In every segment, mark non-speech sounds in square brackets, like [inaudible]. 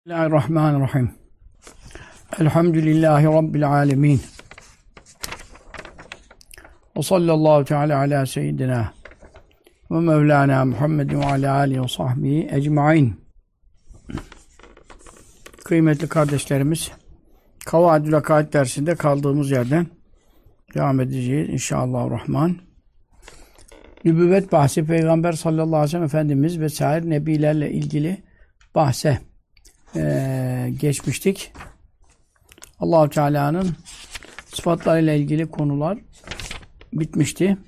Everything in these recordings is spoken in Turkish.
Bismillahirrahmanirrahim. Elhamdülillahi Rabbil alemin. Ve sallallahu teala ala seyyidina ve mevlana Muhammedin ve ala alihi ve sahbihi ecmain. Kıymetli kardeşlerimiz, Kavadül Akaid dersinde kaldığımız yerden devam edeceğiz inşallah rahman. Nübüvvet bahsi Peygamber sallallahu aleyhi ve sellem Efendimiz ve sair nebilerle ilgili bahse e, geçmiştik. Allahu Teala'nın sıfatlarıyla ilgili konular bitmişti.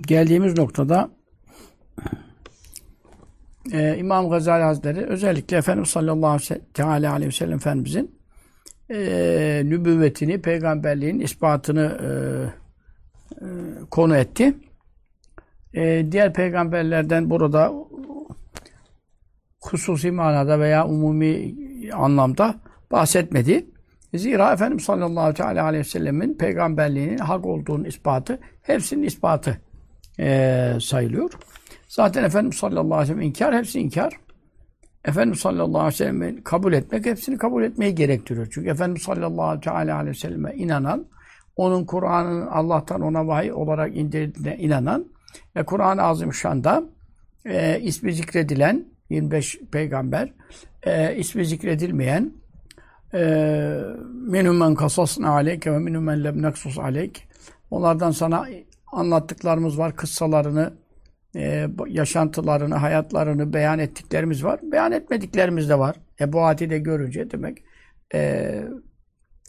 Geldiğimiz noktada e, İmam Gazali Hazretleri özellikle Efendimiz sallallahu aleyhi ve sellem Efendimizin e, nübüvvetini, peygamberliğin ispatını e, e, konu etti. E, diğer peygamberlerden burada hususi manada veya umumi anlamda bahsetmedi. Zira Efendimiz sallallahu aleyhi ve sellemin peygamberliğinin hak olduğunun ispatı hepsinin ispatı e, sayılıyor. Zaten Efendimiz sallallahu aleyhi ve sellem inkar, hepsi inkar. Efendimiz sallallahu aleyhi ve sellem'i kabul etmek, hepsini kabul etmeyi gerektiriyor. Çünkü Efendimiz sallallahu aleyhi ve selleme inanan, onun Kur'an'ın Allah'tan ona vahiy olarak indirdiğine inanan ve Kur'an-ı Azimüşşan'da e, ismi zikredilen 25 peygamber e, ismi zikredilmeyen e, minhum men kasasna aleyke ve minhum men lem neksus aleyk onlardan sana anlattıklarımız var kıssalarını e, yaşantılarını, hayatlarını beyan ettiklerimiz var. Beyan etmediklerimiz de var. Ebu Ati'de görünce demek e,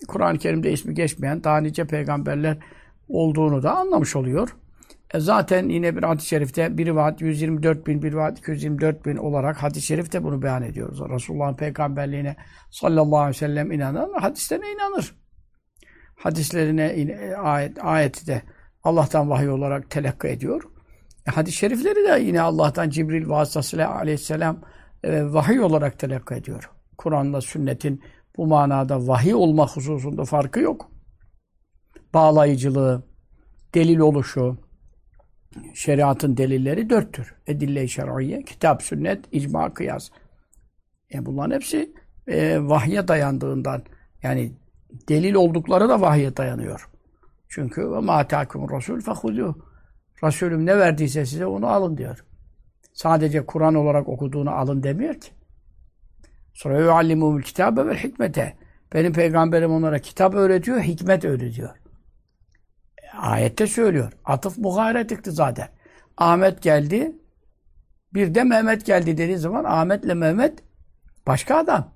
Kur'an-ı Kerim'de ismi geçmeyen daha nice peygamberler olduğunu da anlamış oluyor. E zaten yine bir hadis-i şerifte bir rivayet 124 bin, bir rivayet 224 bin olarak hadis-i şerifte bunu beyan ediyoruz. Resulullah'ın peygamberliğine sallallahu aleyhi ve sellem inanan hadislerine inanır. Hadislerine ayet, ayeti de Allah'tan vahiy olarak telakki ediyor. E, hadis-i şerifleri de yine Allah'tan Cibril vasıtasıyla aleyhisselam e, vahiy olarak telakki ediyor. Kur'an'la sünnetin bu manada vahiy olma hususunda farkı yok. Bağlayıcılığı, delil oluşu, şeriatın delilleri dörttür. Edille-i şer'iyye, kitap, sünnet, icma, kıyas. E bunların hepsi e, vahye dayandığından yani delil oldukları da vahye dayanıyor. Çünkü ve ma ta'kum rasul fehudu. Resulüm ne verdiyse size onu alın diyor. Sadece Kur'an olarak okuduğunu alın demiyor ki. Sonra yuallimumul kitabe ve hikmete. Benim peygamberim onlara kitap öğretiyor, hikmet öğretiyor. Ayette söylüyor. Atıf muharetikti zaten. Ahmet geldi. Bir de Mehmet geldi dediği zaman Ahmet'le Mehmet başka adam.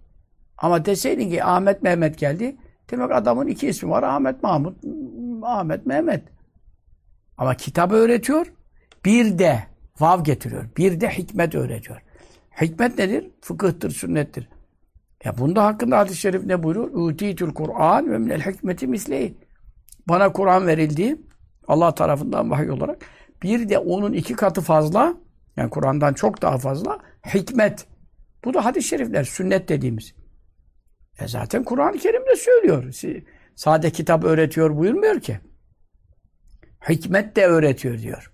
Ama deseydin ki Ahmet Mehmet geldi. Demek adamın iki ismi var. Ahmet Mahmut, Ahmet Mehmet. Ama kitabı öğretiyor. Bir de vav getiriyor. Bir de hikmet öğretiyor. Hikmet nedir? Fıkıhtır, sünnettir. Ya bunda hakkında hadis-i şerif ne buyuruyor? Utitül Kur'an ve minel hikmeti misleyi bana Kur'an verildi Allah tarafından vahiy olarak. Bir de onun iki katı fazla yani Kur'an'dan çok daha fazla hikmet. Bu da hadis-i şerifler, sünnet dediğimiz. E zaten Kur'an-ı Kerim'de söylüyor. Sade kitap öğretiyor buyurmuyor ki. Hikmet de öğretiyor diyor.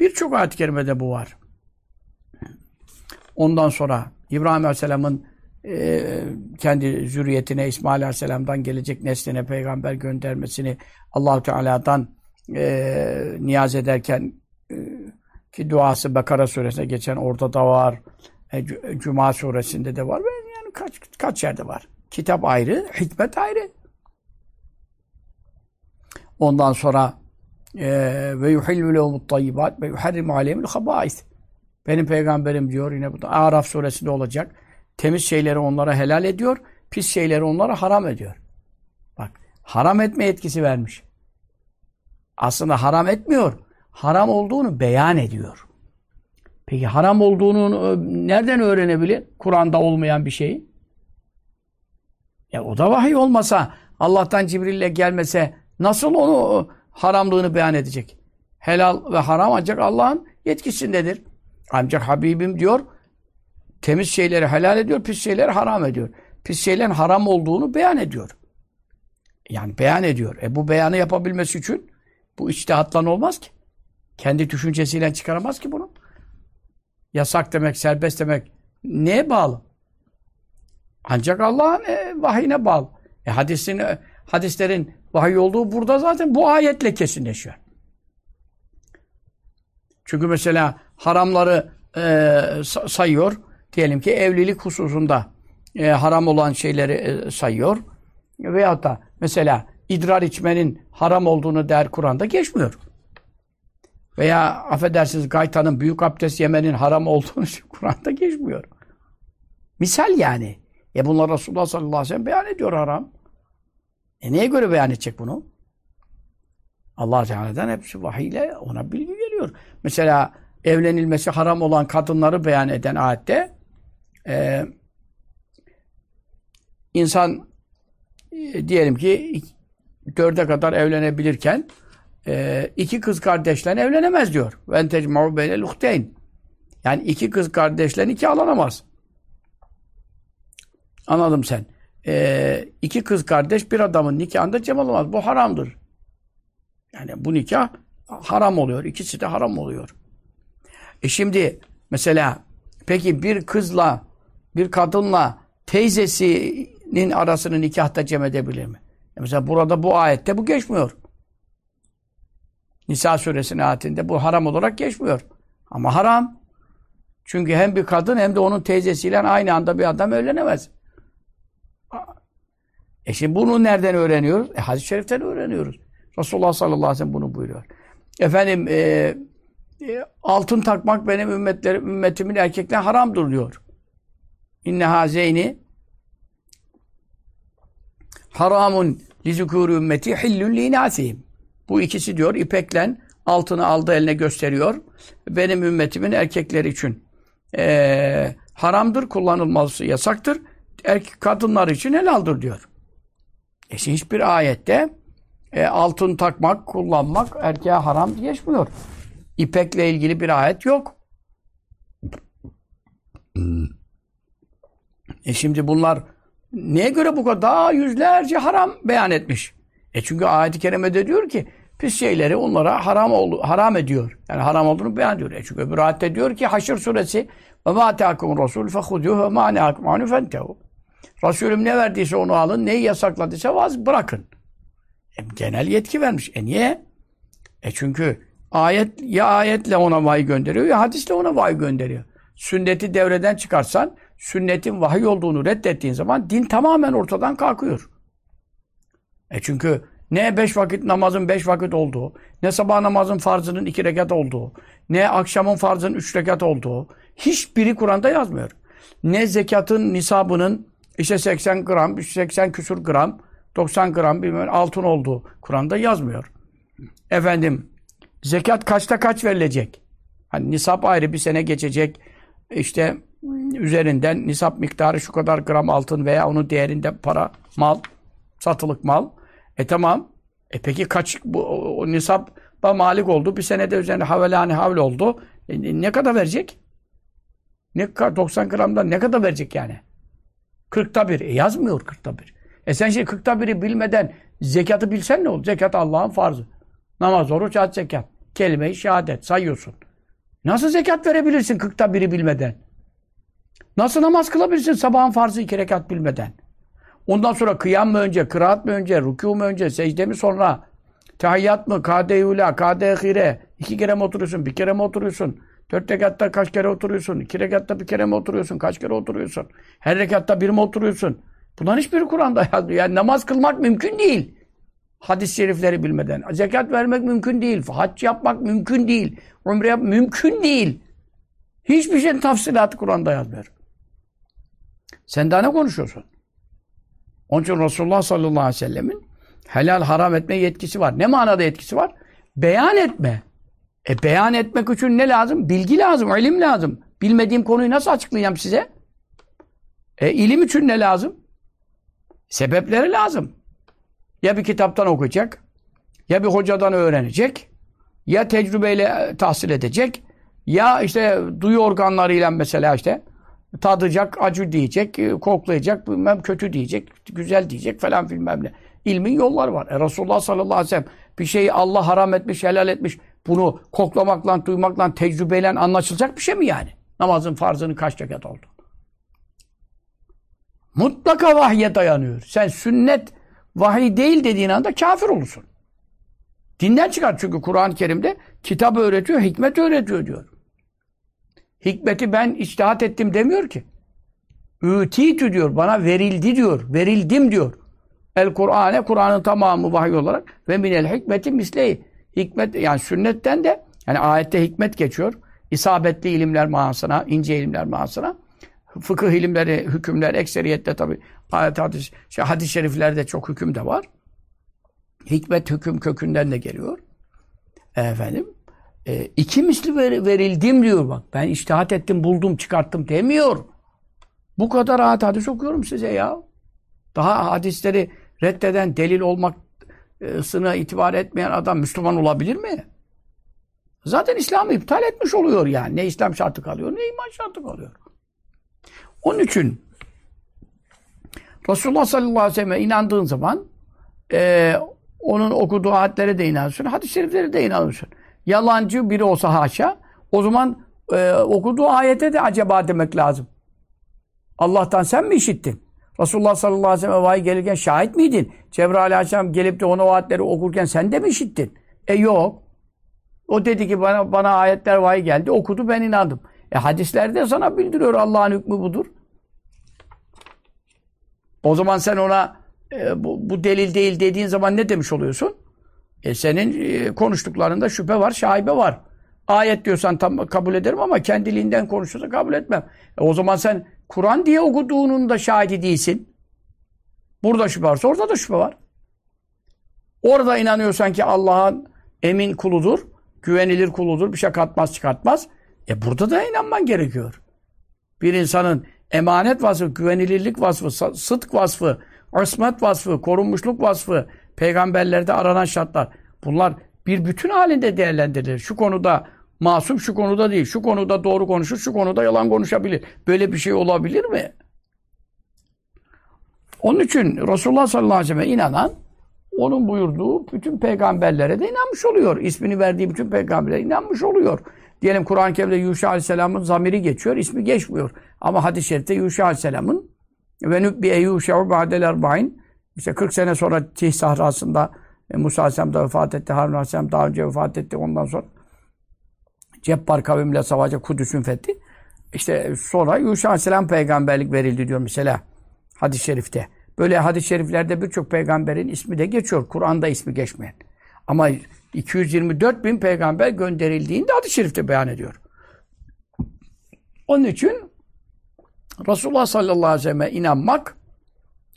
Birçok ayet-i kerimede bu var. Ondan sonra İbrahim Aleyhisselam'ın e, kendi zürriyetine İsmail Aleyhisselam'dan gelecek nesline peygamber göndermesini Allahu Teala'dan e, niyaz ederken e, ki duası Bekara suresine geçen orada da var. E, Cuma suresinde de var. Yani kaç kaç yerde var. Kitap ayrı, hikmet ayrı. Ondan sonra e, ve yuhillu lehumut tayyibat ve yuharrimu aleyhimul habais. Benim peygamberim diyor yine bu da Araf suresinde olacak. Temiz şeyleri onlara helal ediyor, pis şeyleri onlara haram ediyor. Bak, haram etme etkisi vermiş. Aslında haram etmiyor. Haram olduğunu beyan ediyor. Peki haram olduğunu nereden öğrenebilir? Kur'an'da olmayan bir şeyi. Ya o da vahiy olmasa, Allah'tan Cibril'le gelmese nasıl onu haramlığını beyan edecek? Helal ve haram ancak Allah'ın yetkisindedir. Ancak Habibim diyor, temiz şeyleri helal ediyor, pis şeyleri haram ediyor. Pis şeylerin haram olduğunu beyan ediyor. Yani beyan ediyor. E bu beyanı yapabilmesi için bu içtihatlan olmaz ki. Kendi düşüncesiyle çıkaramaz ki bunu. Yasak demek, serbest demek neye bağlı? Ancak Allah'ın e, vahyine bağlı. E, hadisin, e, hadislerin vahiy olduğu burada zaten bu ayetle kesinleşiyor. Çünkü mesela haramları e, sayıyor. Diyelim ki evlilik hususunda e, haram olan şeyleri e, sayıyor. Veyahut da mesela idrar içmenin haram olduğunu der Kur'an'da geçmiyor. Veya affedersiniz gaytanın büyük abdest yemenin haram olduğunu [laughs] Kur'an'da geçmiyor. Misal yani. E bunlar Resulullah sallallahu aleyhi ve sellem beyan ediyor haram. E neye göre beyan edecek bunu? Allah Teala'dan hepsi vahiyle ona bilgi geliyor. Mesela evlenilmesi haram olan kadınları beyan eden ayette e, insan e, diyelim ki dörde kadar evlenebilirken e, iki kız kardeşle evlenemez diyor. Ben tecma'u luhteyn. Yani iki kız kardeşle iki alanamaz. Anladım sen. E, iki kız kardeş bir adamın nikahında cem olamaz. Bu haramdır. Yani bu nikah haram oluyor. İkisi de haram oluyor. E şimdi mesela peki bir kızla bir kadınla teyzesinin arasını nikahta cem edebilir mi? E mesela burada bu ayette bu geçmiyor. Nisa suresinin ayetinde bu haram olarak geçmiyor. Ama haram. Çünkü hem bir kadın hem de onun teyzesiyle aynı anda bir adam evlenemez. E şimdi bunu nereden öğreniyoruz? E hadis-i şeriften öğreniyoruz. Resulullah sallallahu aleyhi ve sellem bunu buyuruyor. Efendim e, e, altın takmak benim ümmetlerim, ümmetimin erkekten haramdır diyor. İnne hazeyni haramun li zukûrü ümmeti hillün li inâsihim. Bu ikisi diyor ipekle altını aldı eline gösteriyor. Benim ümmetimin erkekleri için e, haramdır, kullanılması yasaktır. Erkek kadınlar için helaldir diyor. E hiçbir ayette e, altın takmak, kullanmak erkeğe haram geçmiyor. İpekle ilgili bir ayet yok. E şimdi bunlar neye göre bu kadar daha yüzlerce haram beyan etmiş? E çünkü ayet-i kerimede diyor ki pis şeyleri onlara haram oldu, haram ediyor. Yani haram olduğunu beyan ediyor. E çünkü öbür ayette diyor ki Haşr suresi ve ma teakumun rasul fehuduhu ve ma neakum anu fentehu. Resulüm ne verdiyse onu alın, neyi yasakladıysa vaz bırakın. E, genel yetki vermiş. E niye? E çünkü ayet ya ayetle ona vahiy gönderiyor ya hadisle ona vahiy gönderiyor. Sünneti devreden çıkarsan sünnetin vahiy olduğunu reddettiğin zaman din tamamen ortadan kalkıyor. E çünkü ne beş vakit namazın beş vakit olduğu, ne sabah namazın farzının iki rekat olduğu, ne akşamın farzının üç rekat olduğu hiçbiri Kur'an'da yazmıyor. Ne zekatın nisabının işte 80 gram, 80 küsur gram, 90 gram bilmem altın olduğu Kur'an'da yazmıyor. Efendim zekat kaçta kaç verilecek? Hani nisap ayrı bir sene geçecek. İşte üzerinden nisap miktarı şu kadar gram altın veya onun değerinde para, mal, satılık mal. E tamam. E peki kaç bu o, o malik oldu. Bir senede üzerinde havelani havle oldu. E, ne kadar verecek? Ne 90 gramdan ne kadar verecek yani? 40'ta bir. E yazmıyor 40'ta bir. E sen şimdi 40'ta biri bilmeden zekatı bilsen ne olur? Zekat Allah'ın farzı. Namaz, oruç, hac, zekat. Kelime-i şehadet sayıyorsun. Nasıl zekat verebilirsin 40'ta biri bilmeden? Nasıl namaz kılabilirsin sabahın farzı iki rekat bilmeden? Ondan sonra kıyam mı önce, kıraat mı önce, rükû mu önce, secde mi sonra? Tahiyyat mı, kade-i kade iki kere mi oturuyorsun, bir kere mi oturuyorsun? Dört rekatta kaç kere oturuyorsun? İki rekatta bir kere mi oturuyorsun? Kaç kere oturuyorsun? Her rekatta bir mi oturuyorsun? Bunların hiçbiri Kur'an'da [laughs] yazmıyor. Yani namaz kılmak mümkün değil. Hadis-i şerifleri bilmeden. Zekat vermek mümkün değil. Hac yapmak mümkün değil. Umre yapmak mümkün değil. Hiçbir şeyin tafsilatı Kur'an'da yazmıyor. Sen daha ne konuşuyorsun? Onun için Resulullah sallallahu aleyhi ve sellemin helal haram etme yetkisi var. Ne manada yetkisi var? Beyan etme. E beyan etmek için ne lazım? Bilgi lazım, ilim lazım. Bilmediğim konuyu nasıl açıklayacağım size? E ilim için ne lazım? Sebepleri lazım. Ya bir kitaptan okuyacak, ya bir hocadan öğrenecek, ya tecrübeyle tahsil edecek, ya işte duyu organlarıyla mesela işte tadacak, acı diyecek, koklayacak, bilmem kötü diyecek, güzel diyecek falan bilmem ne. İlmin yolları var. E Resulullah sallallahu aleyhi ve sellem bir şeyi Allah haram etmiş, helal etmiş. Bunu koklamakla, duymakla, tecrübeyle anlaşılacak bir şey mi yani? Namazın farzının kaç rekat oldu? mutlaka vahye dayanıyor. Sen sünnet vahiy değil dediğin anda kafir olursun. Dinden çıkar çünkü Kur'an-ı Kerim'de kitap öğretiyor, hikmet öğretiyor diyor. Hikmeti ben içtihat ettim demiyor ki. Ütitü diyor, bana verildi diyor, verildim diyor. El Kur'an'e, Kur'an'ın tamamı vahiy olarak ve minel hikmeti misleyi. Hikmet, yani sünnetten de, yani ayette hikmet geçiyor. İsabetli ilimler manasına, ince ilimler manasına. Fıkıh ilimleri, hükümler, ekseriyette tabi ayet hadis, şey, hadis-i şeriflerde çok hüküm de var. Hikmet hüküm kökünden de geliyor. Efendim, e, iki misli ver, verildim diyor bak. Ben iştihat ettim, buldum, çıkarttım demiyor. Bu kadar rahat hadis okuyorum size ya. Daha hadisleri reddeden, delil olmasına itibar etmeyen adam Müslüman olabilir mi? Zaten İslam'ı iptal etmiş oluyor yani. Ne İslam şartı kalıyor, ne iman şartı kalıyor. Onun için Resulullah sallallahu aleyhi ve sellem'e inandığın zaman e, onun okuduğu ayetlere de inanıyorsun, hadis-i şeriflere de inanıyorsun. Yalancı biri olsa haşa, o zaman e, okuduğu ayete de acaba demek lazım. Allah'tan sen mi işittin? Resulullah sallallahu aleyhi ve sellem vahiy gelirken şahit miydin? Cebrail aleyhisselam gelip de ona o ayetleri okurken sen de mi işittin? E yok. O dedi ki bana bana ayetler vahiy geldi, okudu ben inandım. E hadislerde sana bildiriyor Allah'ın hükmü budur. O zaman sen ona e, bu, bu delil değil dediğin zaman ne demiş oluyorsun? E senin e, konuştuklarında şüphe var, şaibe var. Ayet diyorsan tam kabul ederim ama kendiliğinden konuşursa kabul etmem. E o zaman sen Kur'an diye okuduğunun da şahidi değilsin. Burada şüphe varsa orada da şüphe var. Orada inanıyorsan ki Allah'ın emin kuludur, güvenilir kuludur, bir şey katmaz çıkartmaz. E burada da inanman gerekiyor. Bir insanın emanet vasfı, güvenilirlik vasfı, sıdk vasfı, ismet vasfı, korunmuşluk vasfı, peygamberlerde aranan şartlar. Bunlar bir bütün halinde değerlendirilir. Şu konuda masum, şu konuda değil. Şu konuda doğru konuşur, şu konuda yalan konuşabilir. Böyle bir şey olabilir mi? Onun için Resulullah sallallahu aleyhi ve sellem inanan onun buyurduğu bütün peygamberlere de inanmış oluyor. İsmini verdiği bütün peygamberlere inanmış oluyor. Diyelim Kur'an-ı Kerim'de Yuşa Aleyhisselam'ın zamiri geçiyor, ismi geçmiyor. Ama hadis-i şerifte Yuşa Aleyhisselam'ın ve nübbiye Yuşa'u ba'del erba'in işte 40 sene sonra Tih sahrasında e, Musa Aleyhisselam da vefat etti, Harun Aleyhisselam daha önce vefat etti. Ondan sonra Cebbar kavimle savaşa Kudüs'ün fethi. İşte sonra Yuşa Aleyhisselam peygamberlik verildi diyor mesela hadis-i şerifte. Böyle hadis-i şeriflerde birçok peygamberin ismi de geçiyor. Kur'an'da ismi geçmeyen. Ama 224 bin peygamber gönderildiğini de hadis-i şerifte beyan ediyor. Onun için Resulullah sallallahu aleyhi ve selleme inanmak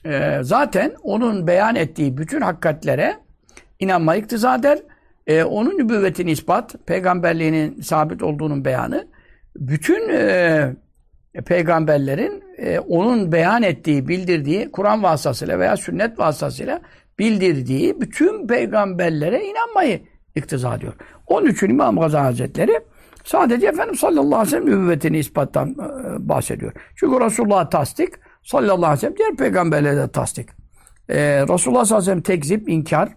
e, zaten onun beyan ettiği bütün hakikatlere inanma iktiza eder. E, onun nübüvvetini ispat, peygamberliğinin sabit olduğunun beyanı, bütün e, peygamberlerin e, onun beyan ettiği, bildirdiği Kur'an vasıtasıyla veya sünnet vasıtasıyla bildirdiği bütün peygamberlere inanmayı iktiza ediyor. Onun için İmam Gazali Hazretleri sadece Efendimiz sallallahu aleyhi ve sellem nübüvvetini ispattan e, bahsediyor. Çünkü Resulullah tasdik, sallallahu aleyhi ve sellem diğer peygamberlere de tasdik. E, Resulullah sallallahu aleyhi ve sellem tekzip, inkar,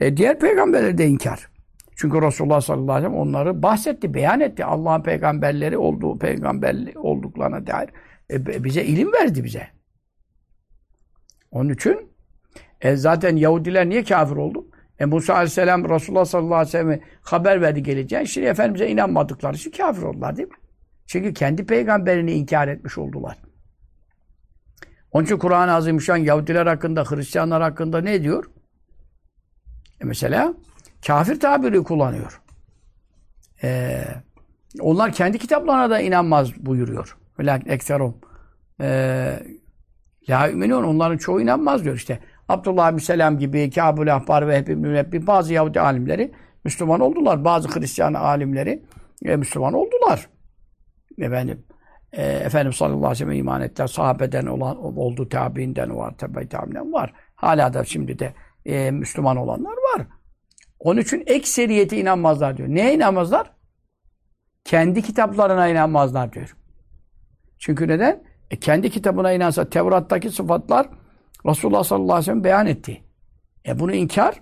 e, diğer peygamberlere de inkar. Çünkü Resulullah sallallahu aleyhi ve sellem onları bahsetti, beyan etti. Allah'ın peygamberleri olduğu, peygamber olduklarına dair e, bize ilim verdi bize. Onun için e, zaten Yahudiler niye kafir oldu? E Musa aleyhisselam Resulullah sallallahu aleyhi ve sellem'e haber verdi geleceğini. Şimdi Efendimiz'e inanmadıkları için kafir oldular değil mi? Çünkü kendi peygamberini inkar etmiş oldular. Onun için Kur'an-ı Azimüşşan Yahudiler hakkında, Hristiyanlar hakkında ne diyor? E mesela kafir tabiri kullanıyor. Ee, onlar kendi kitaplarına da inanmaz buyuruyor. Velakin ekserum. Ee, la. Onların çoğu inanmaz diyor işte. Abdullah bin Selam gibi, Kâbul Ahbar ve Hebib Mürebbi bazı Yahudi alimleri Müslüman oldular. Bazı Hristiyan alimleri e, Müslüman oldular. Efendim, e, Efendimiz sallallahu aleyhi ve sellem iman ettiler. Sahabeden olan, oldu, tabiinden var, tabi tabiinden var. Hala da şimdi de e, Müslüman olanlar var. Onun için ekseriyeti inanmazlar diyor. Neye inanmazlar? Kendi kitaplarına inanmazlar diyor. Çünkü neden? E kendi kitabına inansa Tevrat'taki sıfatlar Resulullah sallallahu aleyhi ve sellem beyan etti. E bunu inkar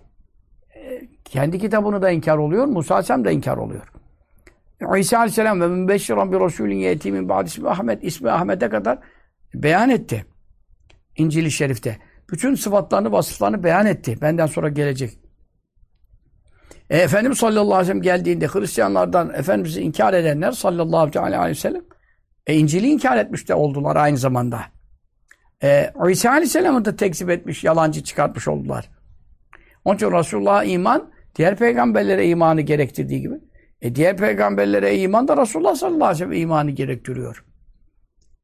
e, kendi kitabını da inkar oluyor. Musa aleyhisselam da inkar oluyor. İsa aleyhisselam ve mübeşşiran bir Resulün yetimin ba'd ismi Ahmet ismi Ahmet'e kadar beyan etti. İncil-i Şerif'te. Bütün sıfatlarını, vasıflarını beyan etti. Benden sonra gelecek. E, Efendimiz sallallahu aleyhi ve sellem geldiğinde Hristiyanlardan Efendimiz'i inkar edenler sallallahu aleyhi ve sellem e, İncil'i inkar etmiş de oldular aynı zamanda. E, İsa aleyhisselam'ı da tekzip etmiş, yalancı çıkartmış oldular. Onun için Resulullah'a iman, diğer peygamberlere imanı gerektirdiği gibi. E diğer peygamberlere iman da Resulullah sallallahu aleyhi ve sellem imanı gerektiriyor.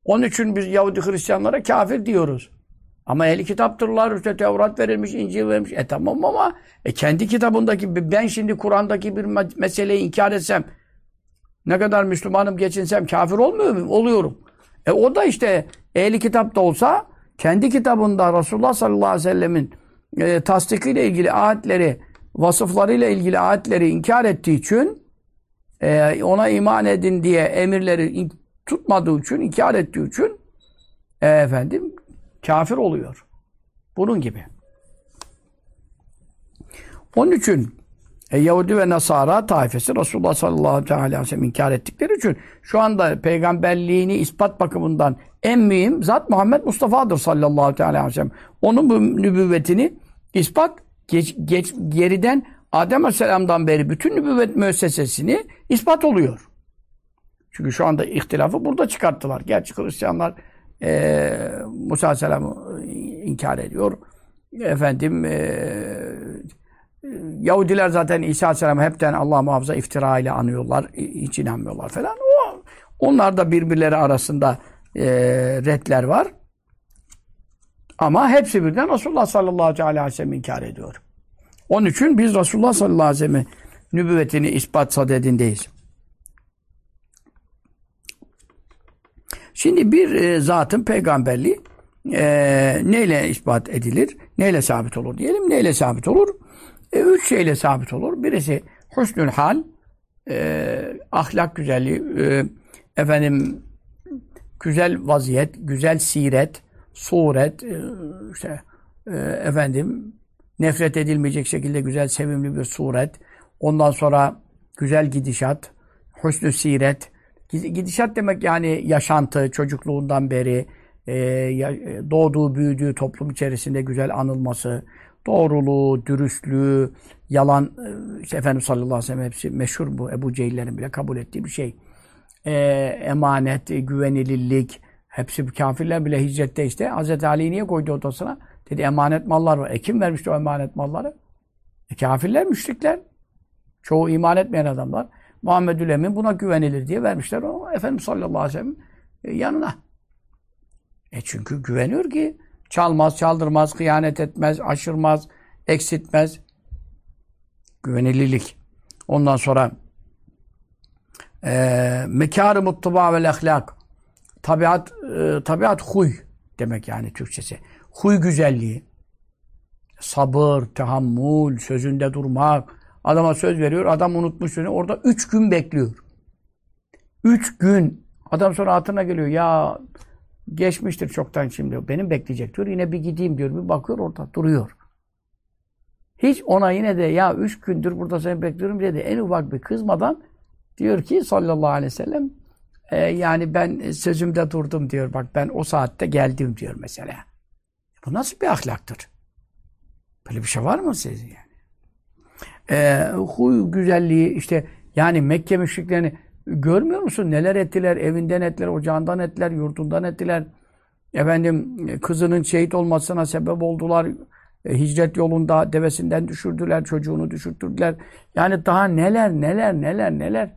Onun için biz Yahudi Hristiyanlara kafir diyoruz. Ama ehli kitaptırlar, işte Tevrat verilmiş, İncil verilmiş. E tamam ama e kendi kitabındaki, ben şimdi Kur'an'daki bir meseleyi inkar etsem, ne kadar Müslümanım geçinsem kafir olmuyor muyum? Oluyorum. E o da işte ehli kitapta olsa, kendi kitabında Resulullah sallallahu aleyhi ve sellemin e, tasdikiyle ilgili ayetleri, vasıflarıyla ilgili ayetleri inkar ettiği için, e, ona iman edin diye emirleri tutmadığı için, inkar ettiği için, e, efendim, kafir oluyor. Bunun gibi. Onun için e, Yahudi ve Nasara taifesi Resulullah sallallahu aleyhi ve sellem inkar ettikleri için şu anda peygamberliğini ispat bakımından en mühim zat Muhammed Mustafa'dır sallallahu aleyhi ve sellem. Onun bu nübüvvetini ispat geç, geç, geriden Adem Aleyhisselam'dan beri bütün nübüvvet müessesesini ispat oluyor. Çünkü şu anda ihtilafı burada çıkarttılar. Gerçi Hristiyanlar e, Musa Aleyhisselam'ı inkar ediyor. Efendim e, Yahudiler zaten İsa Aleyhisselam'ı hepten Allah muhafaza iftira ile anıyorlar. Hiç inanmıyorlar falan. O, onlar da birbirleri arasında e, redler var. Ama hepsi birden Resulullah sallallahu aleyhi ve sellem inkar ediyor. Onun için biz Resulullah sallallahu aleyhi ve sellem'in nübüvvetini ispat sadedindeyiz. Şimdi bir e, zatın peygamberliği e, neyle ispat edilir? Neyle sabit olur diyelim? Neyle sabit olur? E, üç şeyle sabit olur. Birisi husnül hal, e, ahlak güzelliği, e, efendim güzel vaziyet, güzel siret, suret, e, işte e, efendim nefret edilmeyecek şekilde güzel, sevimli bir suret. Ondan sonra güzel gidişat, husnü siret, Gidişat demek yani yaşantı, çocukluğundan beri e, doğduğu, büyüdüğü toplum içerisinde güzel anılması, doğruluğu, dürüstlüğü, yalan, e, işte Efendimiz sallallahu aleyhi ve sellem hepsi meşhur bu. Ebu Cehillerin bile kabul ettiği bir şey. E, emanet, güvenilirlik, hepsi kafirler bile hicrette işte. Hz. Ali'yi niye koydu odasına? Dedi emanet mallar var. E kim vermişti o emanet malları? E, kafirler, müşrikler. Çoğu iman etmeyen adamlar. Muhammedül Emin buna güvenilir diye vermişler o Efendimiz sallallahu aleyhi ve sellem e, yanına. E çünkü güveniyor ki çalmaz, çaldırmaz, kıyanet etmez, aşırmaz, eksiltmez. Güvenilirlik. Ondan sonra e, mekâr-ı muttuba vel ahlak. Tabiat, e, tabiat huy demek yani Türkçesi. Huy güzelliği. Sabır, tahammül, sözünde durmak, Adama söz veriyor. Adam unutmuş sözünü. Orada üç gün bekliyor. Üç gün. Adam sonra hatırına geliyor. Ya geçmiştir çoktan şimdi. Benim bekleyecek diyor. Yine bir gideyim diyor. Bir bakıyor orada duruyor. Hiç ona yine de ya üç gündür burada seni bekliyorum dedi. En ufak bir kızmadan diyor ki sallallahu aleyhi ve sellem e, yani ben sözümde durdum diyor. Bak ben o saatte geldim diyor mesela. Bu nasıl bir ahlaktır? Böyle bir şey var mı sizin yani? e, huy güzelliği işte yani Mekke müşriklerini görmüyor musun? Neler ettiler? Evinden ettiler, ocağından ettiler, yurdundan ettiler. Efendim kızının şehit olmasına sebep oldular. E, hicret yolunda devesinden düşürdüler, çocuğunu düşürttürdüler. Yani daha neler neler neler neler.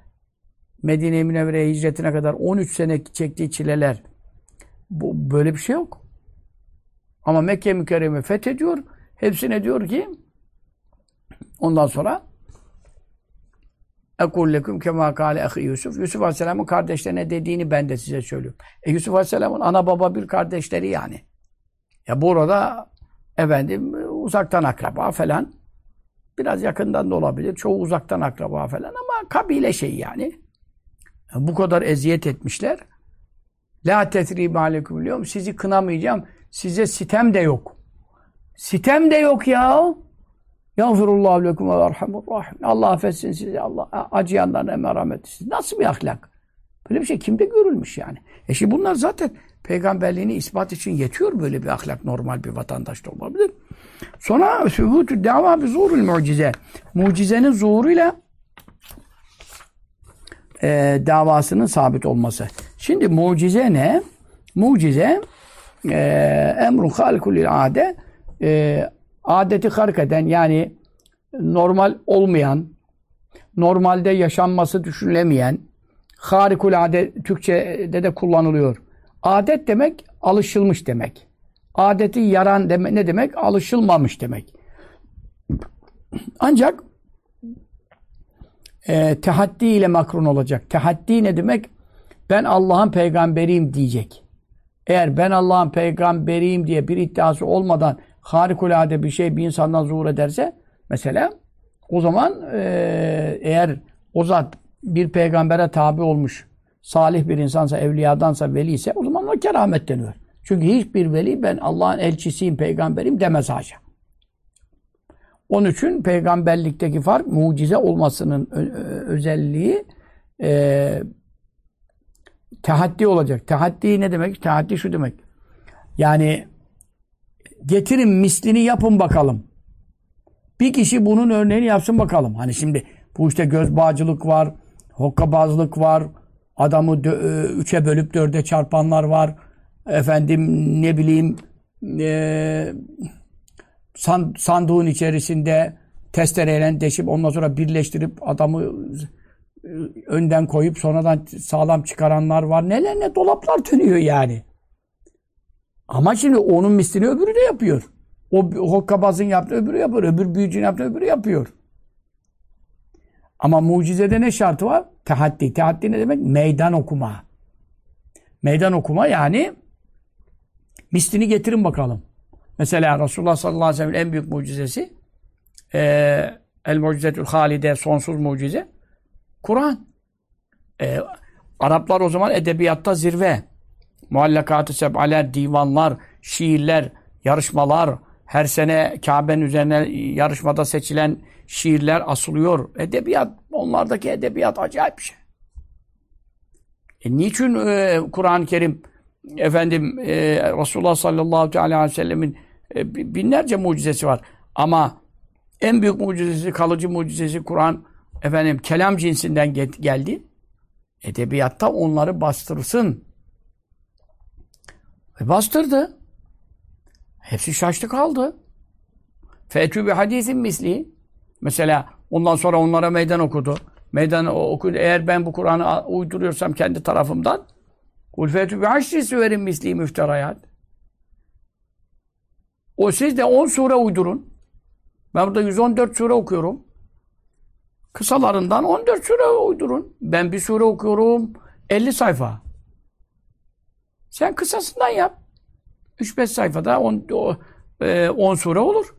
Medine-i Münevvere'ye hicretine kadar 13 sene çektiği çileler. Bu, böyle bir şey yok. Ama Mekke mükerreme fethediyor. Hepsine diyor ki Ondan sonra Ekul leküm kema kâle ehi Yusuf. Yusuf Aleyhisselam'ın kardeşlerine dediğini ben de size söylüyorum. E Yusuf Aleyhisselam'ın ana baba bir kardeşleri yani. Ya burada efendim uzaktan akraba falan biraz yakından da olabilir. Çoğu uzaktan akraba falan ama kabile şey yani. Bu kadar eziyet etmişler. La tetrib aleyküm. Sizi kınamayacağım. Size sitem de yok. Sitem de yok ya. Yağfirullahu lekum ve erhamur rahim. Allah affetsin sizi. Allah acıyanlarına merhamet etsin. Nasıl bir ahlak? Böyle bir şey kimde görülmüş yani? E şimdi bunlar zaten peygamberliğini ispat için yetiyor böyle bir ahlak normal bir vatandaşta olabilir. Sonra sübutü dava bir zuhurul mucize. Mucizenin zuhuruyla e, davasının sabit olması. Şimdi mucize ne? Mucize e, emru halkulil ade e, adeti hark eden yani normal olmayan normalde yaşanması düşünülemeyen harikulade Türkçe'de de kullanılıyor. Adet demek alışılmış demek. Adeti yaran deme, ne demek? Alışılmamış demek. Ancak e, tehaddi ile makrun olacak. Tehaddi ne demek? Ben Allah'ın peygamberiyim diyecek. Eğer ben Allah'ın peygamberiyim diye bir iddiası olmadan harikulade bir şey bir insandan zuhur ederse mesela o zaman e, eğer o zat bir peygambere tabi olmuş salih bir insansa, evliyadansa, veli ise o zaman o keramet deniyor. Çünkü hiçbir veli ben Allah'ın elçisiyim, peygamberim demez haşa. Onun için peygamberlikteki fark mucize olmasının özelliği e, tehaddi olacak. Tehaddi ne demek? Tehaddi şu demek. Yani getirin mislini yapın bakalım. Bir kişi bunun örneğini yapsın bakalım. Hani şimdi bu işte göz bağcılık var, hokkabazlık var, adamı e, üçe bölüp dörde çarpanlar var. Efendim ne bileyim e, sandığın içerisinde testereyle deşip ondan sonra birleştirip adamı e, önden koyup sonradan sağlam çıkaranlar var. Neler ne dolaplar dönüyor yani. Ama şimdi onun mislini öbürü de yapıyor. O hokkabazın yaptığı öbürü yapıyor. Öbür büyücünün yaptığı öbürü yapıyor. Ama mucizede ne şartı var? Tehaddi. Tehaddi ne demek? Meydan okuma. Meydan okuma yani mislini getirin bakalım. Mesela Resulullah sallallahu aleyhi ve sellem'in en büyük mucizesi e, El Mucizetül Halide sonsuz mucize Kur'an. E, Araplar o zaman edebiyatta zirve. Muallakatı seb'aler, divanlar, şiirler, yarışmalar, her sene Kabe'nin üzerine yarışmada seçilen şiirler asılıyor. Edebiyat, onlardaki edebiyat acayip bir şey. E niçin e, Kur'an-ı Kerim efendim e, Resulullah sallallahu aleyhi ve sellemin e, binlerce mucizesi var. Ama en büyük mucizesi, kalıcı mucizesi Kur'an efendim kelam cinsinden geldi. Edebiyatta onları bastırsın. Ve bastırdı. Hepsi şaştı kaldı. Fetü bir hadisin misli. Mesela ondan sonra onlara meydan okudu. Meydan okudu. Eğer ben bu Kur'an'ı uyduruyorsam kendi tarafımdan kul fetü bi haşri verin misli müfterayat. O siz de 10 sure uydurun. Ben burada 114 sure okuyorum. Kısalarından 14 sure uydurun. Ben bir sure okuyorum 50 sayfa. Sen kısasından yap. 3-5 sayfada 10, 10 sure olur.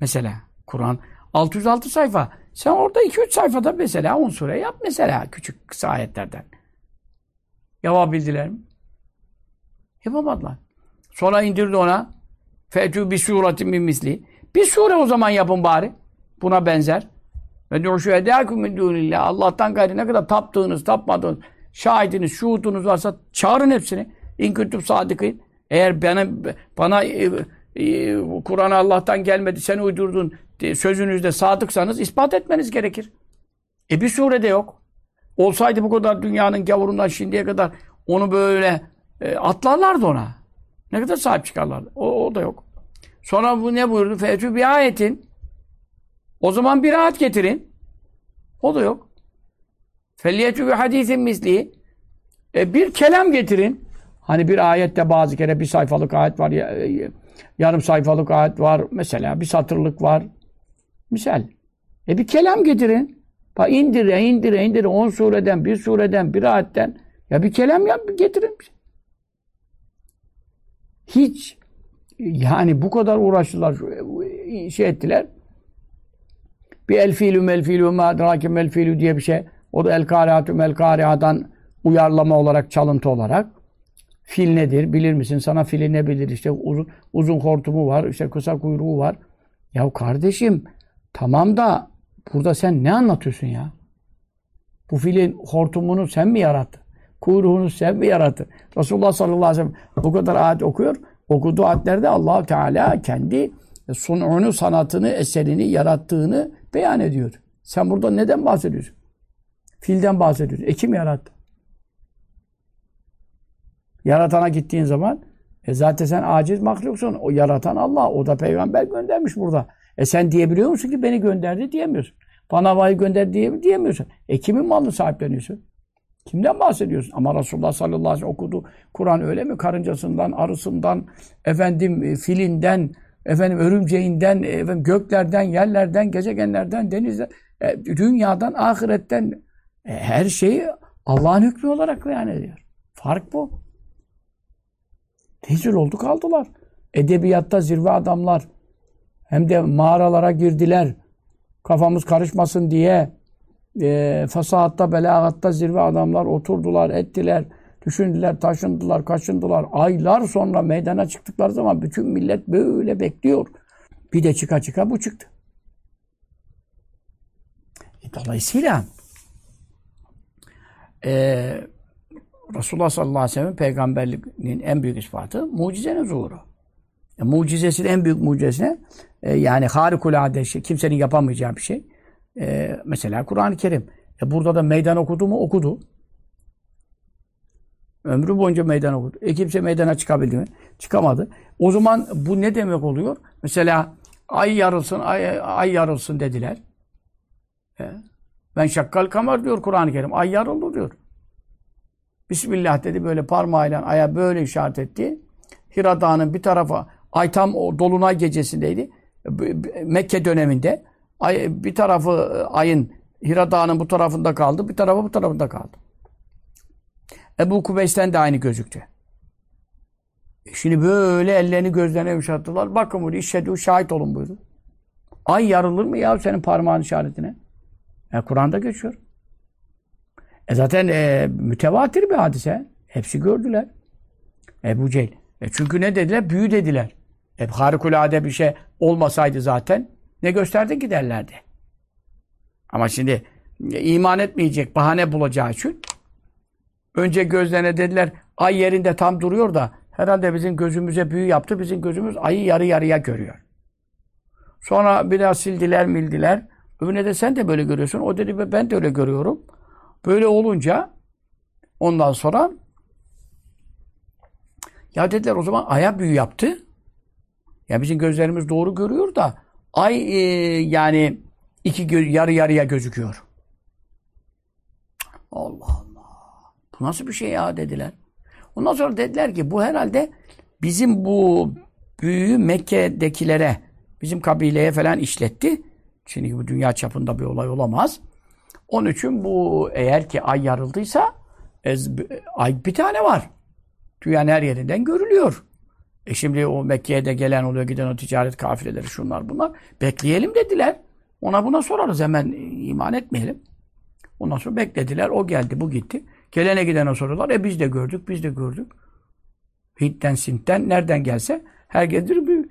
Mesela Kur'an 606 sayfa. Sen orada 2-3 sayfada mesela 10 sure yap mesela küçük kısa ayetlerden. Yapabildiler mi? Yapamadılar. Sonra indirdi ona fetü bir suretin min misli. Bir sure o zaman yapın bari. Buna benzer. Ve nu'şu edâkum min dûnillâh. Allah'tan gayrı ne kadar taptığınız, tapmadığınız, şahidiniz, şuhudunuz varsa çağırın hepsini. İn küntüm sadıkîn. Eğer bana, bana e, e, Kur'an Allah'tan gelmedi, sen uydurdun sözünüzde sadıksanız ispat etmeniz gerekir. E bir surede yok. Olsaydı bu kadar dünyanın gavurundan şimdiye kadar onu böyle e, atlarlardı ona. Ne kadar sahip çıkarlardı. O, o da yok. Sonra bu ne buyurdu? Fetü bir ayetin. O zaman bir ayet getirin. O da yok. Felliyetü bir hadisin misli. E, bir kelam getirin. Hani bir ayette bazı kere bir sayfalık ayet var, e, yarım sayfalık ayet var, mesela bir satırlık var. Misal. E bir kelam getirin. Pa indire, indire, indire. On sureden, bir sureden, bir ayetten. Ya bir kelam yap, getirin. Hiç yani bu kadar uğraştılar, şey ettiler. Bir el fiilü mel fiilü ma drake mel fiilü diye bir şey. O da el kariatü mel uyarlama olarak, çalıntı olarak. Fil nedir? Bilir misin? Sana fili ne bilir? İşte uzun, uzun hortumu var, işte kısa kuyruğu var. Ya kardeşim tamam da burada sen ne anlatıyorsun ya? Bu filin hortumunu sen mi yarattın? Kuyruğunu sevmi yaratır. Resulullah sallallahu aleyhi ve sellem bu kadar ayet okuyor. Okuduğu ayetlerde allah Teala kendi sun'unu, sanatını, eserini, yarattığını beyan ediyor. Sen burada neden bahsediyorsun? Filden bahsediyorsun. E kim yarattı? Yaratana gittiğin zaman e zaten sen aciz mahluksun. O yaratan Allah. O da peygamber göndermiş burada. E sen diyebiliyor musun ki beni gönderdi diyemiyorsun. Bana vahiy gönderdi diye, diyemiyorsun. E kimin malını sahipleniyorsun? Kimden bahsediyorsun? Ama Resulullah sallallahu aleyhi ve sellem okudu. Kur'an öyle mi? Karıncasından, arısından, efendim e, filinden, efendim örümceğinden, e, efendim göklerden, yerlerden, gezegenlerden, denizden, e, dünyadan, ahiretten e, her şeyi Allah'ın hükmü olarak beyan ediyor. Fark bu. Rezil oldu kaldılar. Edebiyatta zirve adamlar. Hem de mağaralara girdiler. Kafamız karışmasın diye. E, fasahatta, belagatta zirve adamlar oturdular, ettiler. Düşündüler, taşındılar, kaşındılar. Aylar sonra meydana çıktıkları zaman bütün millet böyle bekliyor. Bir de çıka çıka bu çıktı. E, dolayısıyla e, Resulullah sallallahu aleyhi ve sellem peygamberliğinin en büyük ispatı mucizenin zuhuru. E, mucizesinin en büyük mucizesine e, yani harikulade şey, kimsenin yapamayacağı bir şey. E, mesela Kur'an-ı Kerim. E, burada da meydan okudu mu? Okudu. Ömrü boyunca meydan okudu. E kimse meydana çıkabildi mi? Çıkamadı. O zaman bu ne demek oluyor? Mesela ay yarılsın, ay, ay yarılsın dediler. E, ben şakkal kamar diyor Kur'an-ı Kerim. Ay yarıldı diyor. Bismillah dedi böyle parmağıyla aya böyle işaret etti. Hira Dağı'nın bir tarafa ay tam o dolunay gecesindeydi. Mekke döneminde ay, bir tarafı ayın Hira Dağı'nın bu tarafında kaldı, bir tarafı bu tarafında kaldı. Ebu Kubeys'ten de aynı gözüktü. E şimdi böyle ellerini gözlerine yumuşattılar. Bakın bunu işhedü şahit olun buyurdu. Ay yarılır mı ya senin parmağın işaretine? E, Kur'an'da geçiyor. E zaten e, mütevatir bir hadise. Hepsi gördüler. Ebu Cehil. E çünkü ne dediler? Büyü dediler. E harikulade bir şey olmasaydı zaten ne gösterdin ki derlerdi. Ama şimdi e, iman etmeyecek bahane bulacağı için önce gözlerine dediler ay yerinde tam duruyor da herhalde bizim gözümüze büyü yaptı. Bizim gözümüz ayı yarı yarıya görüyor. Sonra biraz sildiler mildiler. Öbürüne de sen de böyle görüyorsun. O dedi ben de öyle görüyorum. Böyle olunca ondan sonra ya dediler o zaman aya büyü yaptı. Ya bizim gözlerimiz doğru görüyor da ay e, yani iki göz, yarı yarıya gözüküyor. Allah Allah. Bu nasıl bir şey ya dediler. Ondan sonra dediler ki bu herhalde bizim bu büyüyü Mekke'dekilere, bizim kabileye falan işletti. Şimdi bu dünya çapında bir olay olamaz. Onun için bu eğer ki ay yarıldıysa e, ay bir tane var. Dünyanın her yerinden görülüyor. E şimdi o Mekke'ye de gelen oluyor, giden o ticaret kafileleri şunlar bunlar. Bekleyelim dediler. Ona buna sorarız hemen iman etmeyelim. Ondan sonra beklediler. O geldi, bu gitti. Gelene gidene soruyorlar. E biz de gördük, biz de gördük. Hint'ten, Sint'ten, nereden gelse herkesdir bir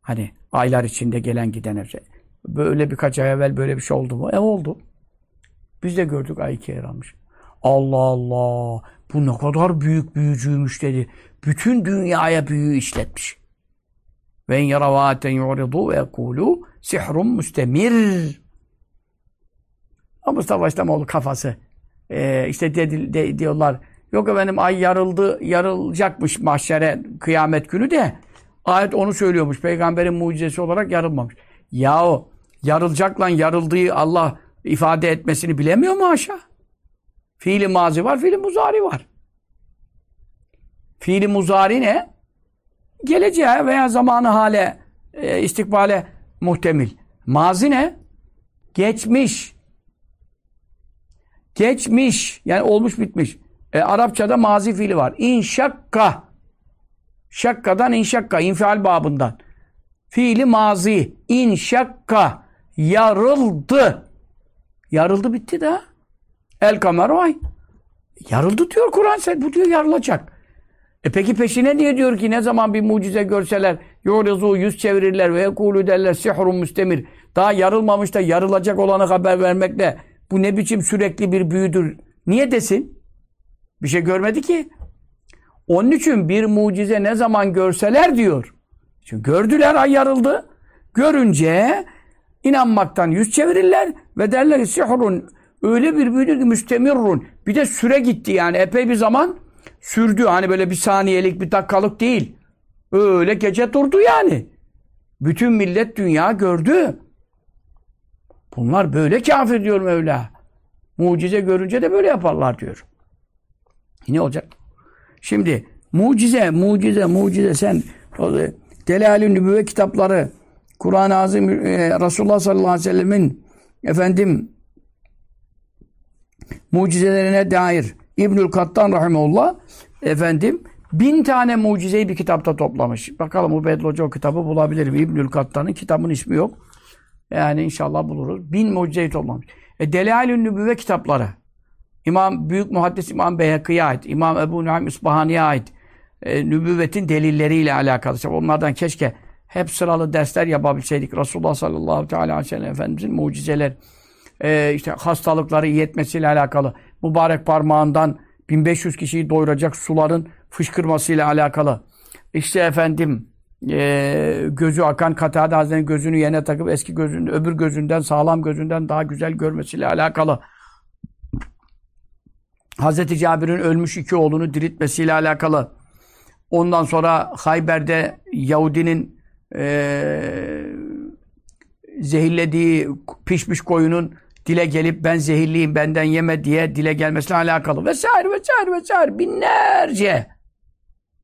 hani aylar içinde gelen giden hepsi. Böyle birkaç ay evvel böyle bir şey oldu mu? E oldu. Biz de gördük ay ikiye yaralmış. Allah Allah! Bu ne kadar büyük büyücüymüş dedi. Bütün dünyaya büyü işletmiş. Ve en yaravaten yuridu ve yekulu sihrun müstemir. Mustafa İslamoğlu kafası. Ee, işte dedi, de, diyorlar. Yok efendim ay yarıldı, yarılacakmış mahşere kıyamet günü de. Ayet onu söylüyormuş. Peygamberin mucizesi olarak yarılmamış. Yahu yarılacakla yarıldığı Allah ifade etmesini bilemiyor mu aşağı? Fiili mazi var, fiili muzari var. Fiili muzari ne? Geleceğe veya zamanı hale, e, istikbale muhtemil. Mazi ne? Geçmiş. Geçmiş. Yani olmuş bitmiş. E, Arapçada mazi fiili var. İnşakka. Şakkadan inşakka. infial babından. Fiili mazi. İnşakka. Yarıldı. Yarıldı bitti de. El kameru ay. Yarıldı diyor Kur'an sen. Bu diyor yarılacak. E peki peşine niye diyor ki ne zaman bir mucize görseler yurizu yüz çevirirler ve yekulu derler sihrun müstemir. Daha yarılmamış da yarılacak olanı haber vermekle bu ne biçim sürekli bir büyüdür. Niye desin? Bir şey görmedi ki. Onun için bir mucize ne zaman görseler diyor. Çünkü gördüler ay yarıldı. Görünce inanmaktan yüz çevirirler ve derler ki sihrun öyle bir büyüdür ki müstemirrun. Bir de süre gitti yani epey bir zaman sürdü. Hani böyle bir saniyelik bir dakikalık değil. Öyle gece durdu yani. Bütün millet dünya gördü. Bunlar böyle kafir diyor Mevla. Mucize görünce de böyle yaparlar diyor. Ne olacak? Şimdi mucize, mucize, mucize sen Delal-i Nübüvve kitapları Kur'an-ı Azim e, Resulullah sallallahu aleyhi ve sellemin efendim mucizelerine dair İbnül Kattan rahimullah efendim bin tane mucizeyi bir kitapta toplamış. Bakalım Ubeydül Hoca o kitabı bulabilir mi? İbnül Kattan'ın kitabın ismi yok. Yani inşallah buluruz. Bin mucizeyi toplamış. E, Delail-ü Nübüvve kitapları. İmam, Büyük Muhaddis İmam Beyhekı'ya ait, İmam Ebu Nuaym İsbahani'ye ait e, nübüvvetin delilleriyle alakalı. İşte onlardan keşke hep sıralı dersler yapabilseydik. Resulullah sallallahu teala aleyhi Efendimizin mucizeler, e, işte hastalıkları iyi etmesiyle alakalı. Mübarek parmağından 1500 kişiyi doyuracak suların fışkırmasıyla alakalı. İşte efendim e, gözü akan Katade Hazretleri'nin gözünü yerine takıp eski gözünün öbür gözünden sağlam gözünden daha güzel görmesiyle alakalı. Hazreti Cabir'in ölmüş iki oğlunu diriltmesiyle alakalı. Ondan sonra Hayber'de Yahudinin e, zehirlediği pişmiş koyunun dile gelip ben zehirliyim benden yeme diye dile gelmesiyle alakalı vesaire vesaire vesaire binlerce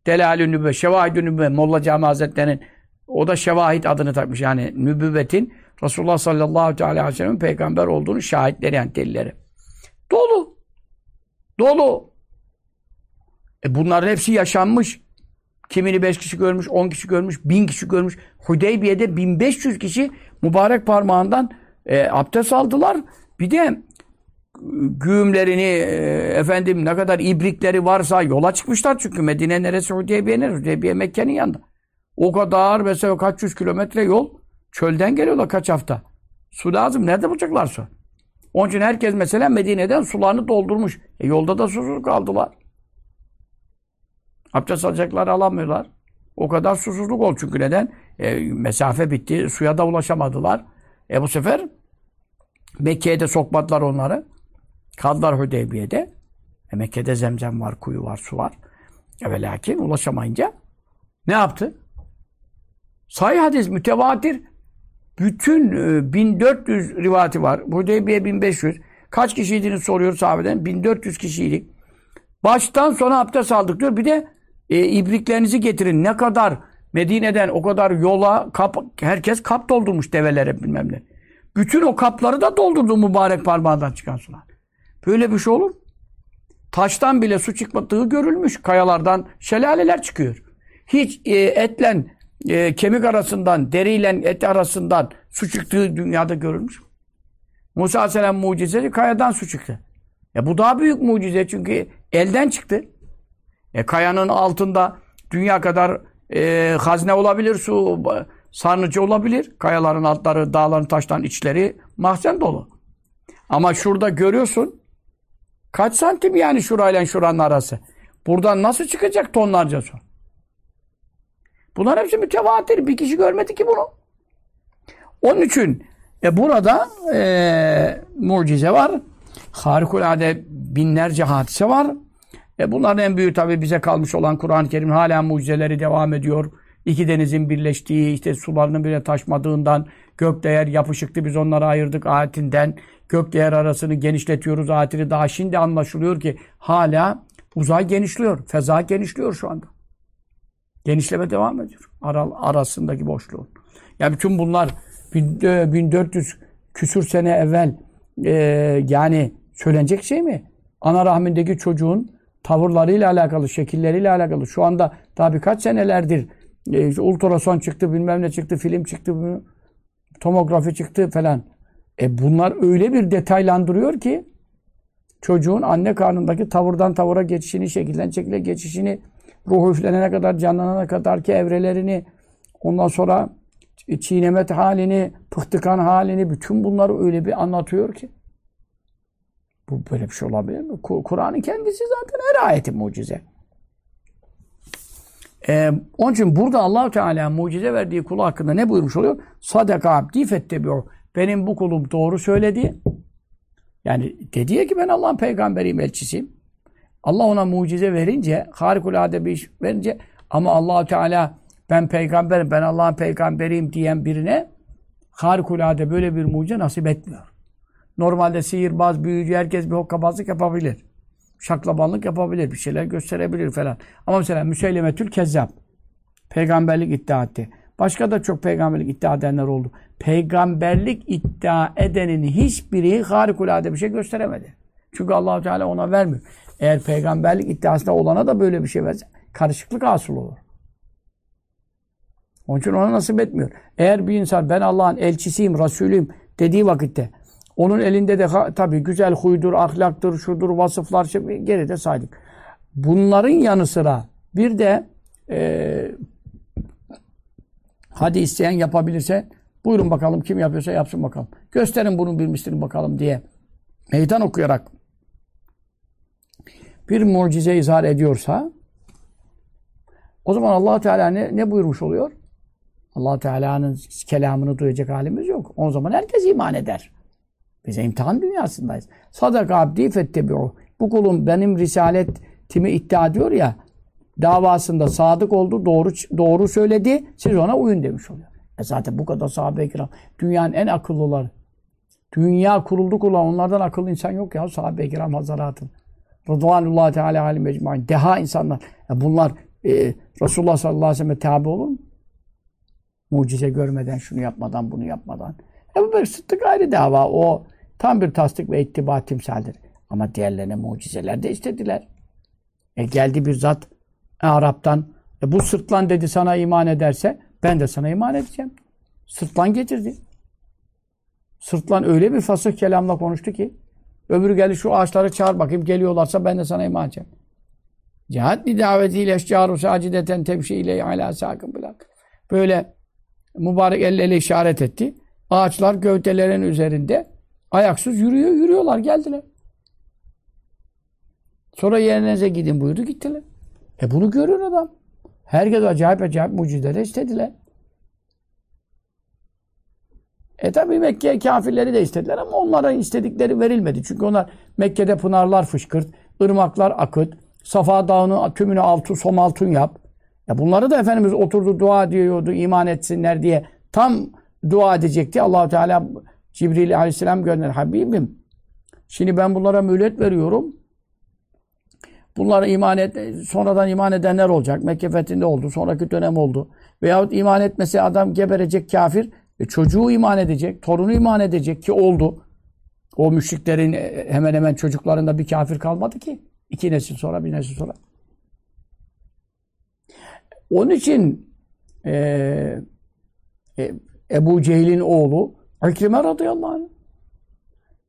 Delalü Nübüvve, Şevahid-ü Nübüvve Molla Cami Hazretleri'nin o da Şevahid adını takmış yani nübüvvetin Resulullah sallallahu aleyhi ve sellem'in peygamber olduğunu şahitleri yani delilleri. Dolu. Dolu. E bunların hepsi yaşanmış. Kimini beş kişi görmüş, on kişi görmüş, bin kişi görmüş. Hudeybiye'de 1500 kişi mübarek parmağından e, abdest aldılar. Bir de güğümlerini, e, efendim ne kadar ibrikleri varsa yola çıkmışlar çünkü Medine neresi Hudeybiye neresi? Hudeybiye Mekke'nin yanında. O kadar mesela kaç yüz kilometre yol çölden geliyorlar kaç hafta. Su lazım. Nerede bulacaklar su? Onun için herkes mesela Medine'den sularını doldurmuş. E yolda da susuz kaldılar. Abdest alacaklar alamıyorlar. O kadar susuzluk oldu çünkü neden? E, mesafe bitti. Suya da ulaşamadılar. E bu sefer Mekke'ye de sokmadılar onları. Kaldılar Hüdeybiye'de. E, Mekke'de zemzem var, kuyu var, su var. E, lakin ulaşamayınca ne yaptı? Sahih hadis mütevatir. Bütün e, 1400 rivati var. Hudeybiye 1500. Kaç kişiydiniz soruyor sahabeden. 1400 kişiydik. Baştan sona abdest aldık diyor. Bir de e, ibriklerinizi getirin. Ne kadar Medine'den o kadar yola kap, herkes kap doldurmuş develere bilmem ne. Bütün o kapları da doldurdu mübarek parmağından çıkan sular. Böyle bir şey olur. Taştan bile su çıkmadığı görülmüş. Kayalardan şelaleler çıkıyor. Hiç e, etle e, kemik arasından, deriyle et arasından su çıktığı dünyada görülmüş. Musa Aleyhisselam mucizesi kayadan su çıktı. E bu daha büyük mucize çünkü elden çıktı. E kayanın altında dünya kadar e, hazne olabilir, su sarnıcı olabilir. Kayaların altları, dağların, taşların içleri mahzen dolu. Ama şurada görüyorsun kaç santim yani şurayla şuranın arası. Buradan nasıl çıkacak tonlarca su? Bunlar hepsi mütevatir. Bir kişi görmedi ki bunu. Onun için e, burada e, mucize var. Harikulade binlerce hadise var. E bunların en büyüğü tabi bize kalmış olan Kur'an-ı Kerim hala mucizeleri devam ediyor. İki denizin birleştiği, işte sularının bile taşmadığından, gökdeğer yapışıktı biz onları ayırdık ayetinden. Gökdeğer arasını genişletiyoruz ayetini. Daha şimdi anlaşılıyor ki hala uzay genişliyor, feza genişliyor şu anda. Genişleme devam ediyor. Ara, arasındaki boşluğun. Ya bütün bunlar 1400 e, küsür sene evvel e, yani söylenecek şey mi? Ana rahmindeki çocuğun tavırlarıyla alakalı, şekilleriyle alakalı. Şu anda daha birkaç senelerdir e, işte ultrason çıktı, bilmem ne çıktı, film çıktı, tomografi çıktı falan. E bunlar öyle bir detaylandırıyor ki çocuğun anne karnındaki tavırdan tavıra geçişini, şekilden şekile geçişini, ruhu üflenene kadar, canlanana kadar ki evrelerini, ondan sonra çiğnemet halini, pıhtıkan halini, bütün bunları öyle bir anlatıyor ki. Bu böyle bir şey olabilir mi? Kur'an'ın kendisi zaten her ayeti mucize. Ee, onun için burada allah Teala mucize verdiği kulu hakkında ne buyurmuş oluyor? Sadaka abdi fettebiyor. Benim bu kulum doğru söyledi. Yani dedi ki ben Allah'ın peygamberiyim, elçisiyim. Allah ona mucize verince, harikulade bir iş verince ama allah Teala ben peygamberim, ben Allah'ın peygamberiyim diyen birine harikulade böyle bir mucize nasip etmiyor. Normalde sihirbaz, büyücü, herkes bir hokkabazlık yapabilir. Şaklabanlık yapabilir, bir şeyler gösterebilir falan. Ama mesela Müseylemetül Kezzab. Peygamberlik iddia etti. Başka da çok peygamberlik iddia edenler oldu. Peygamberlik iddia edenin hiçbiri harikulade bir şey gösteremedi. Çünkü allah Teala ona vermiyor. Eğer peygamberlik iddiasında olana da böyle bir şey verse karışıklık asıl olur. Onun için ona nasip etmiyor. Eğer bir insan ben Allah'ın elçisiyim, Resulüyüm dediği vakitte onun elinde de tabii güzel huydur, ahlaktır, şudur, vasıflar şey, geride saydık. Bunların yanı sıra bir de e, hadi isteyen yapabilirse buyurun bakalım kim yapıyorsa yapsın bakalım. Gösterin bunun bir mislini bakalım diye meydan okuyarak bir mucize izhar ediyorsa o zaman allah Teala ne, ne buyurmuş oluyor? allah Teala'nın kelamını duyacak halimiz yok. O zaman herkes iman eder. Biz imtihan dünyasındayız. Sadaka abdi fettebi'u. Bu kulum benim risaletimi iddia ediyor ya davasında sadık oldu, doğru doğru söyledi. Siz ona uyun demiş oluyor. E zaten bu kadar sahabe-i kiram. Dünyanın en akıllıları. Dünya kuruldu kurulan onlardan akıllı insan yok ya sahabe-i kiram hazaratın. Rıdvanullah Teala alim ecmain. Deha insanlar. E bunlar e, Resulullah sallallahu aleyhi ve selleme tabi olur mu? Mucize görmeden, şunu yapmadan, bunu yapmadan. Ebu Bekir Sıddık ayrı dava. O tam bir tasdik ve ittiba timsaldir. Ama diğerlerine mucizeler de istediler. E geldi bir zat Arap'tan e bu sırtlan dedi sana iman ederse ben de sana iman edeceğim. Sırtlan getirdi. Sırtlan öyle bir fasıh kelamla konuştu ki öbürü geldi şu ağaçları çağır bakayım geliyorlarsa ben de sana iman edeceğim. Cihat ni davetiyle eşcaru sacideten tebşiyle ala sakın bilak. Böyle mübarek elle işaret etti. Ağaçlar gövdelerin üzerinde ayaksız yürüyor, yürüyorlar, geldiler. Sonra yerinize gidin buyurdu, gittiler. E bunu görür adam. Herkes acayip acayip mucizeler istediler. E tabi Mekke kafirleri de istediler ama onlara istedikleri verilmedi. Çünkü onlar Mekke'de pınarlar fışkırt, ırmaklar akıt, Safa Dağı'nı tümünü altın, som altın yap. Ya bunları da Efendimiz oturdu dua diyordu iman etsinler diye. Tam dua edecekti. allah Teala Cibril aleyhisselam gönder. Habibim şimdi ben bunlara mühlet veriyorum. Bunlara iman et, sonradan iman edenler olacak. Mekke fethinde oldu. Sonraki dönem oldu. Veyahut iman etmesi adam geberecek kafir. E çocuğu iman edecek. Torunu iman edecek ki oldu. O müşriklerin e, hemen hemen çocuklarında bir kafir kalmadı ki. İki nesil sonra, bir nesil sonra. Onun için e, e, Ebu Cehil'in oğlu İkrime radıyallahu anh.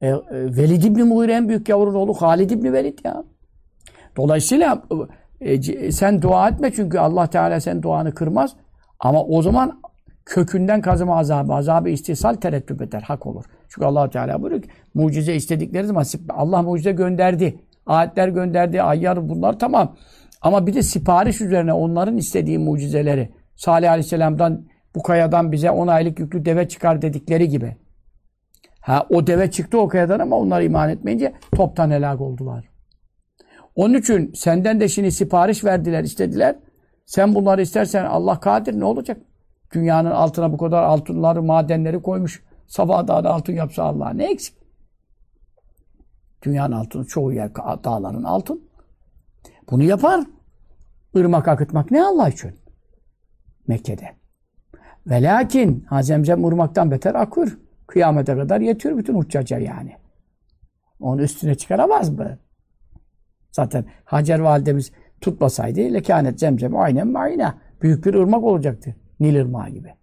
E, e, Velid İbni Mughire en büyük yavrun oğlu Halid İbni Velid ya. Dolayısıyla e, sen dua etme çünkü Allah Teala sen duanı kırmaz. Ama o zaman kökünden kazıma azabı, azabı istisal tereddüt eder, hak olur. Çünkü allah Teala buyuruyor ki, mucize istedikleri zaman Allah mucize gönderdi. Ayetler gönderdi, ayyar bunlar tamam. Ama bir de sipariş üzerine onların istediği mucizeleri Salih Aleyhisselam'dan bu kayadan bize 10 aylık yüklü deve çıkar dedikleri gibi. Ha o deve çıktı o kayadan ama onlar iman etmeyince toptan helak oldular. Onun için senden de şimdi sipariş verdiler, istediler. Sen bunları istersen Allah kadir ne olacak? Dünyanın altına bu kadar altınları, madenleri koymuş. Sabah dağda altın yapsa Allah ne eksik? Dünyanın altını çoğu yer dağların altın. Bunu yapar. Irmak akıtmak ne Allah için? Mekke'de. Ve lakin ha zemzem ırmaktan beter akır. Kıyamete kadar yetiyor bütün uçaca yani. Onun üstüne çıkaramaz mı? Zaten Hacer validemiz tutmasaydı lekanet zemzem aynen mayna. Büyük bir ırmak olacaktı. Nil ırmağı gibi.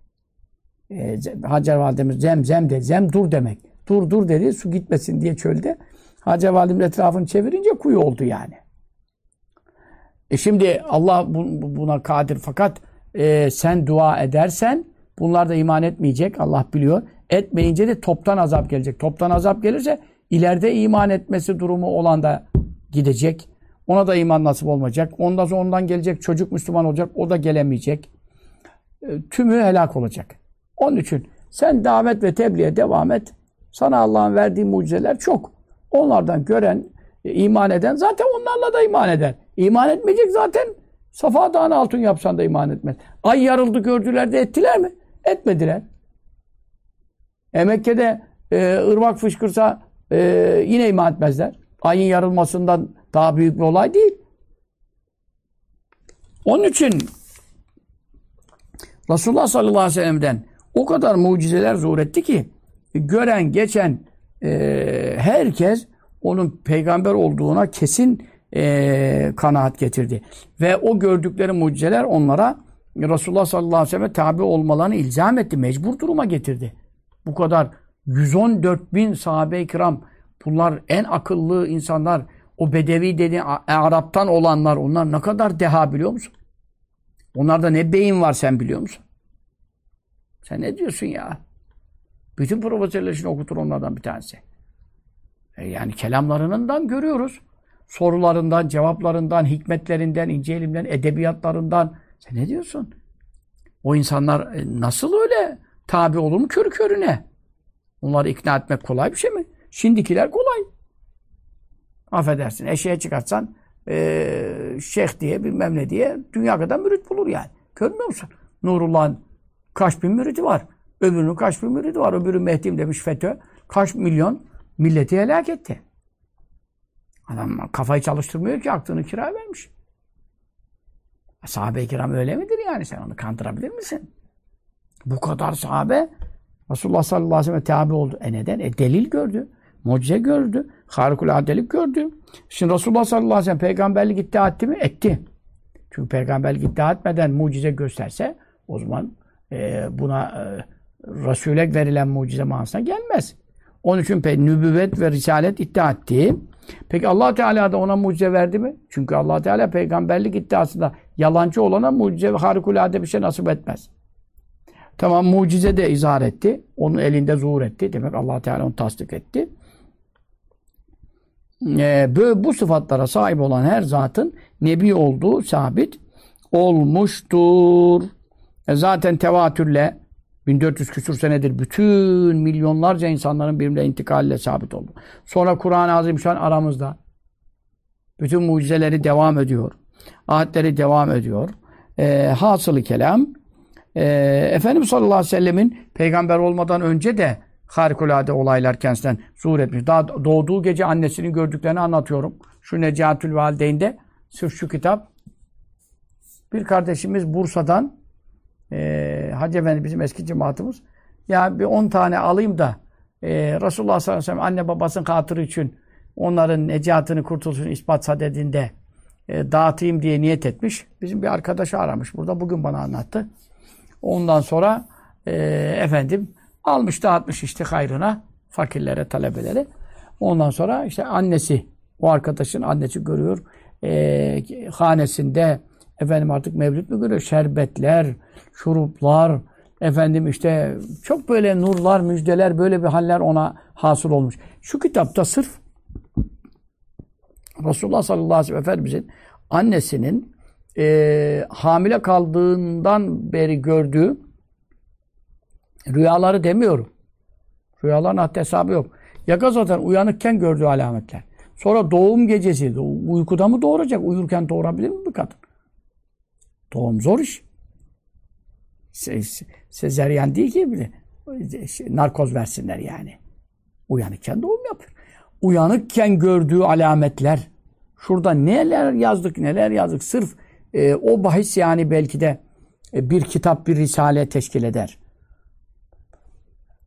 E, Hacer validemiz zemzem dedi. Zem dur demek. Dur dur dedi su gitmesin diye çölde. Hacer validemiz etrafını çevirince kuyu oldu yani. E şimdi Allah buna kadir fakat e, sen dua edersen bunlar da iman etmeyecek. Allah biliyor. Etmeyince de toptan azap gelecek. Toptan azap gelirse ileride iman etmesi durumu olan da gidecek. Ona da iman nasip olmayacak. Ondan sonra ondan gelecek çocuk Müslüman olacak. O da gelemeyecek. E, tümü helak olacak. Onun için sen davet ve tebliğe devam et. Sana Allah'ın verdiği mucizeler çok. Onlardan gören, e, iman eden zaten onlarla da iman eder. İman etmeyecek zaten Safa Dağı'nı altın yapsan da iman etmez. Ay yarıldı gördüler de ettiler mi? Etmediler. E Mekke'de e, ırmak fışkırsa e, yine iman etmezler. Ayın yarılmasından daha büyük bir olay değil. Onun için Resulullah sallallahu aleyhi ve sellem'den o kadar mucizeler zuhur etti ki gören, geçen e, herkes onun peygamber olduğuna kesin e, kanaat getirdi. Ve o gördükleri mucizeler onlara Resulullah sallallahu aleyhi ve sellem tabi olmalarını ilzam etti. Mecbur duruma getirdi. Bu kadar 114 bin sahabe-i kiram bunlar en akıllı insanlar o Bedevi dedi Arap'tan olanlar onlar ne kadar deha biliyor musun? Onlarda ne beyin var sen biliyor musun? Sen ne diyorsun ya? Bütün profesörler için okutur onlardan bir tanesi. E yani kelamlarından görüyoruz. Sorularından, cevaplarından, hikmetlerinden, ince ilimden, edebiyatlarından. Sen ne diyorsun? O insanlar e, nasıl öyle tabi olur mu körü körüne? Onları ikna etmek kolay bir şey mi? Şimdikiler kolay. Affedersin eşeğe çıkartsan e, şeyh diye bilmem ne diye dünya kadar mürit bulur yani. Görmüyor musun? Nurullah'ın kaç bin müridi var. Öbürünün kaç bin müridi var. Öbürü Mehdi'm demiş FETÖ. Kaç milyon milleti helak etti. Adam kafayı çalıştırmıyor ki aklını kira vermiş. Sahabe-i kiram öyle midir yani? Sen onu kandırabilir misin? Bu kadar sahabe Resulullah sallallahu aleyhi ve sellem tabi oldu. E neden? E delil gördü. Mucize gördü. Harikuladelik gördü. Şimdi Resulullah sallallahu aleyhi ve sellem peygamberlik iddia etti mi? Etti. Çünkü peygamberlik iddia etmeden mucize gösterse o zaman e, buna e, Resul'e verilen mucize manasına gelmez. Onun için pe nübüvvet ve risalet iddia etti. Peki allah Teala da ona mucize verdi mi? Çünkü allah Teala peygamberlik iddiasında yalancı olana mucize ve harikulade bir şey nasip etmez. Tamam mucize de izhar etti. Onun elinde zuhur etti. Demek allah Teala onu tasdik etti. Ee, böyle bu sıfatlara sahip olan her zatın nebi olduğu sabit olmuştur. E zaten tevatürle 1400 küsur senedir bütün milyonlarca insanların birbirine intikaliyle sabit oldu. Sonra Kur'an-ı Azimüşşan aramızda. Bütün mucizeleri devam ediyor. Ayetleri devam ediyor. E, hasılı kelam e, Efendimiz sallallahu aleyhi ve sellemin peygamber olmadan önce de harikulade olaylar kendisinden zuhur etmiş. Daha doğduğu gece annesinin gördüklerini anlatıyorum. Şu Necatül Valideyn'de sırf şu kitap bir kardeşimiz Bursa'dan e, Hacı Efendi bizim eski cemaatimiz ya bir 10 tane alayım da e, Resulullah sallallahu aleyhi ve sellem anne babasının hatırı için onların necatını kurtuluşunu ispat sadedinde e, dağıtayım diye niyet etmiş. Bizim bir arkadaşı aramış burada. Bugün bana anlattı. Ondan sonra e, efendim almış dağıtmış işte hayrına fakirlere, talebelere. Ondan sonra işte annesi, o arkadaşın annesi görüyor. E, hanesinde efendim artık mevlüt mü görüyor? Şerbetler, şuruplar, efendim işte çok böyle nurlar, müjdeler, böyle bir haller ona hasıl olmuş. Şu kitapta sırf Resulullah sallallahu aleyhi ve sellem Efendimizin annesinin e, hamile kaldığından beri gördüğü rüyaları demiyorum. Rüyaların haddi hesabı yok. Yaka zaten uyanıkken gördüğü alametler. Sonra doğum gecesi. Uykuda mı doğuracak? Uyurken doğurabilir mi bir kadın? Doğum zor iş. Se sezeryan değil ki bile. Şey, narkoz versinler yani. Uyanıkken doğum yapıyor. Uyanıkken gördüğü alametler. Şurada neler yazdık neler yazdık. Sırf e, o bahis yani belki de e, bir kitap bir risale teşkil eder.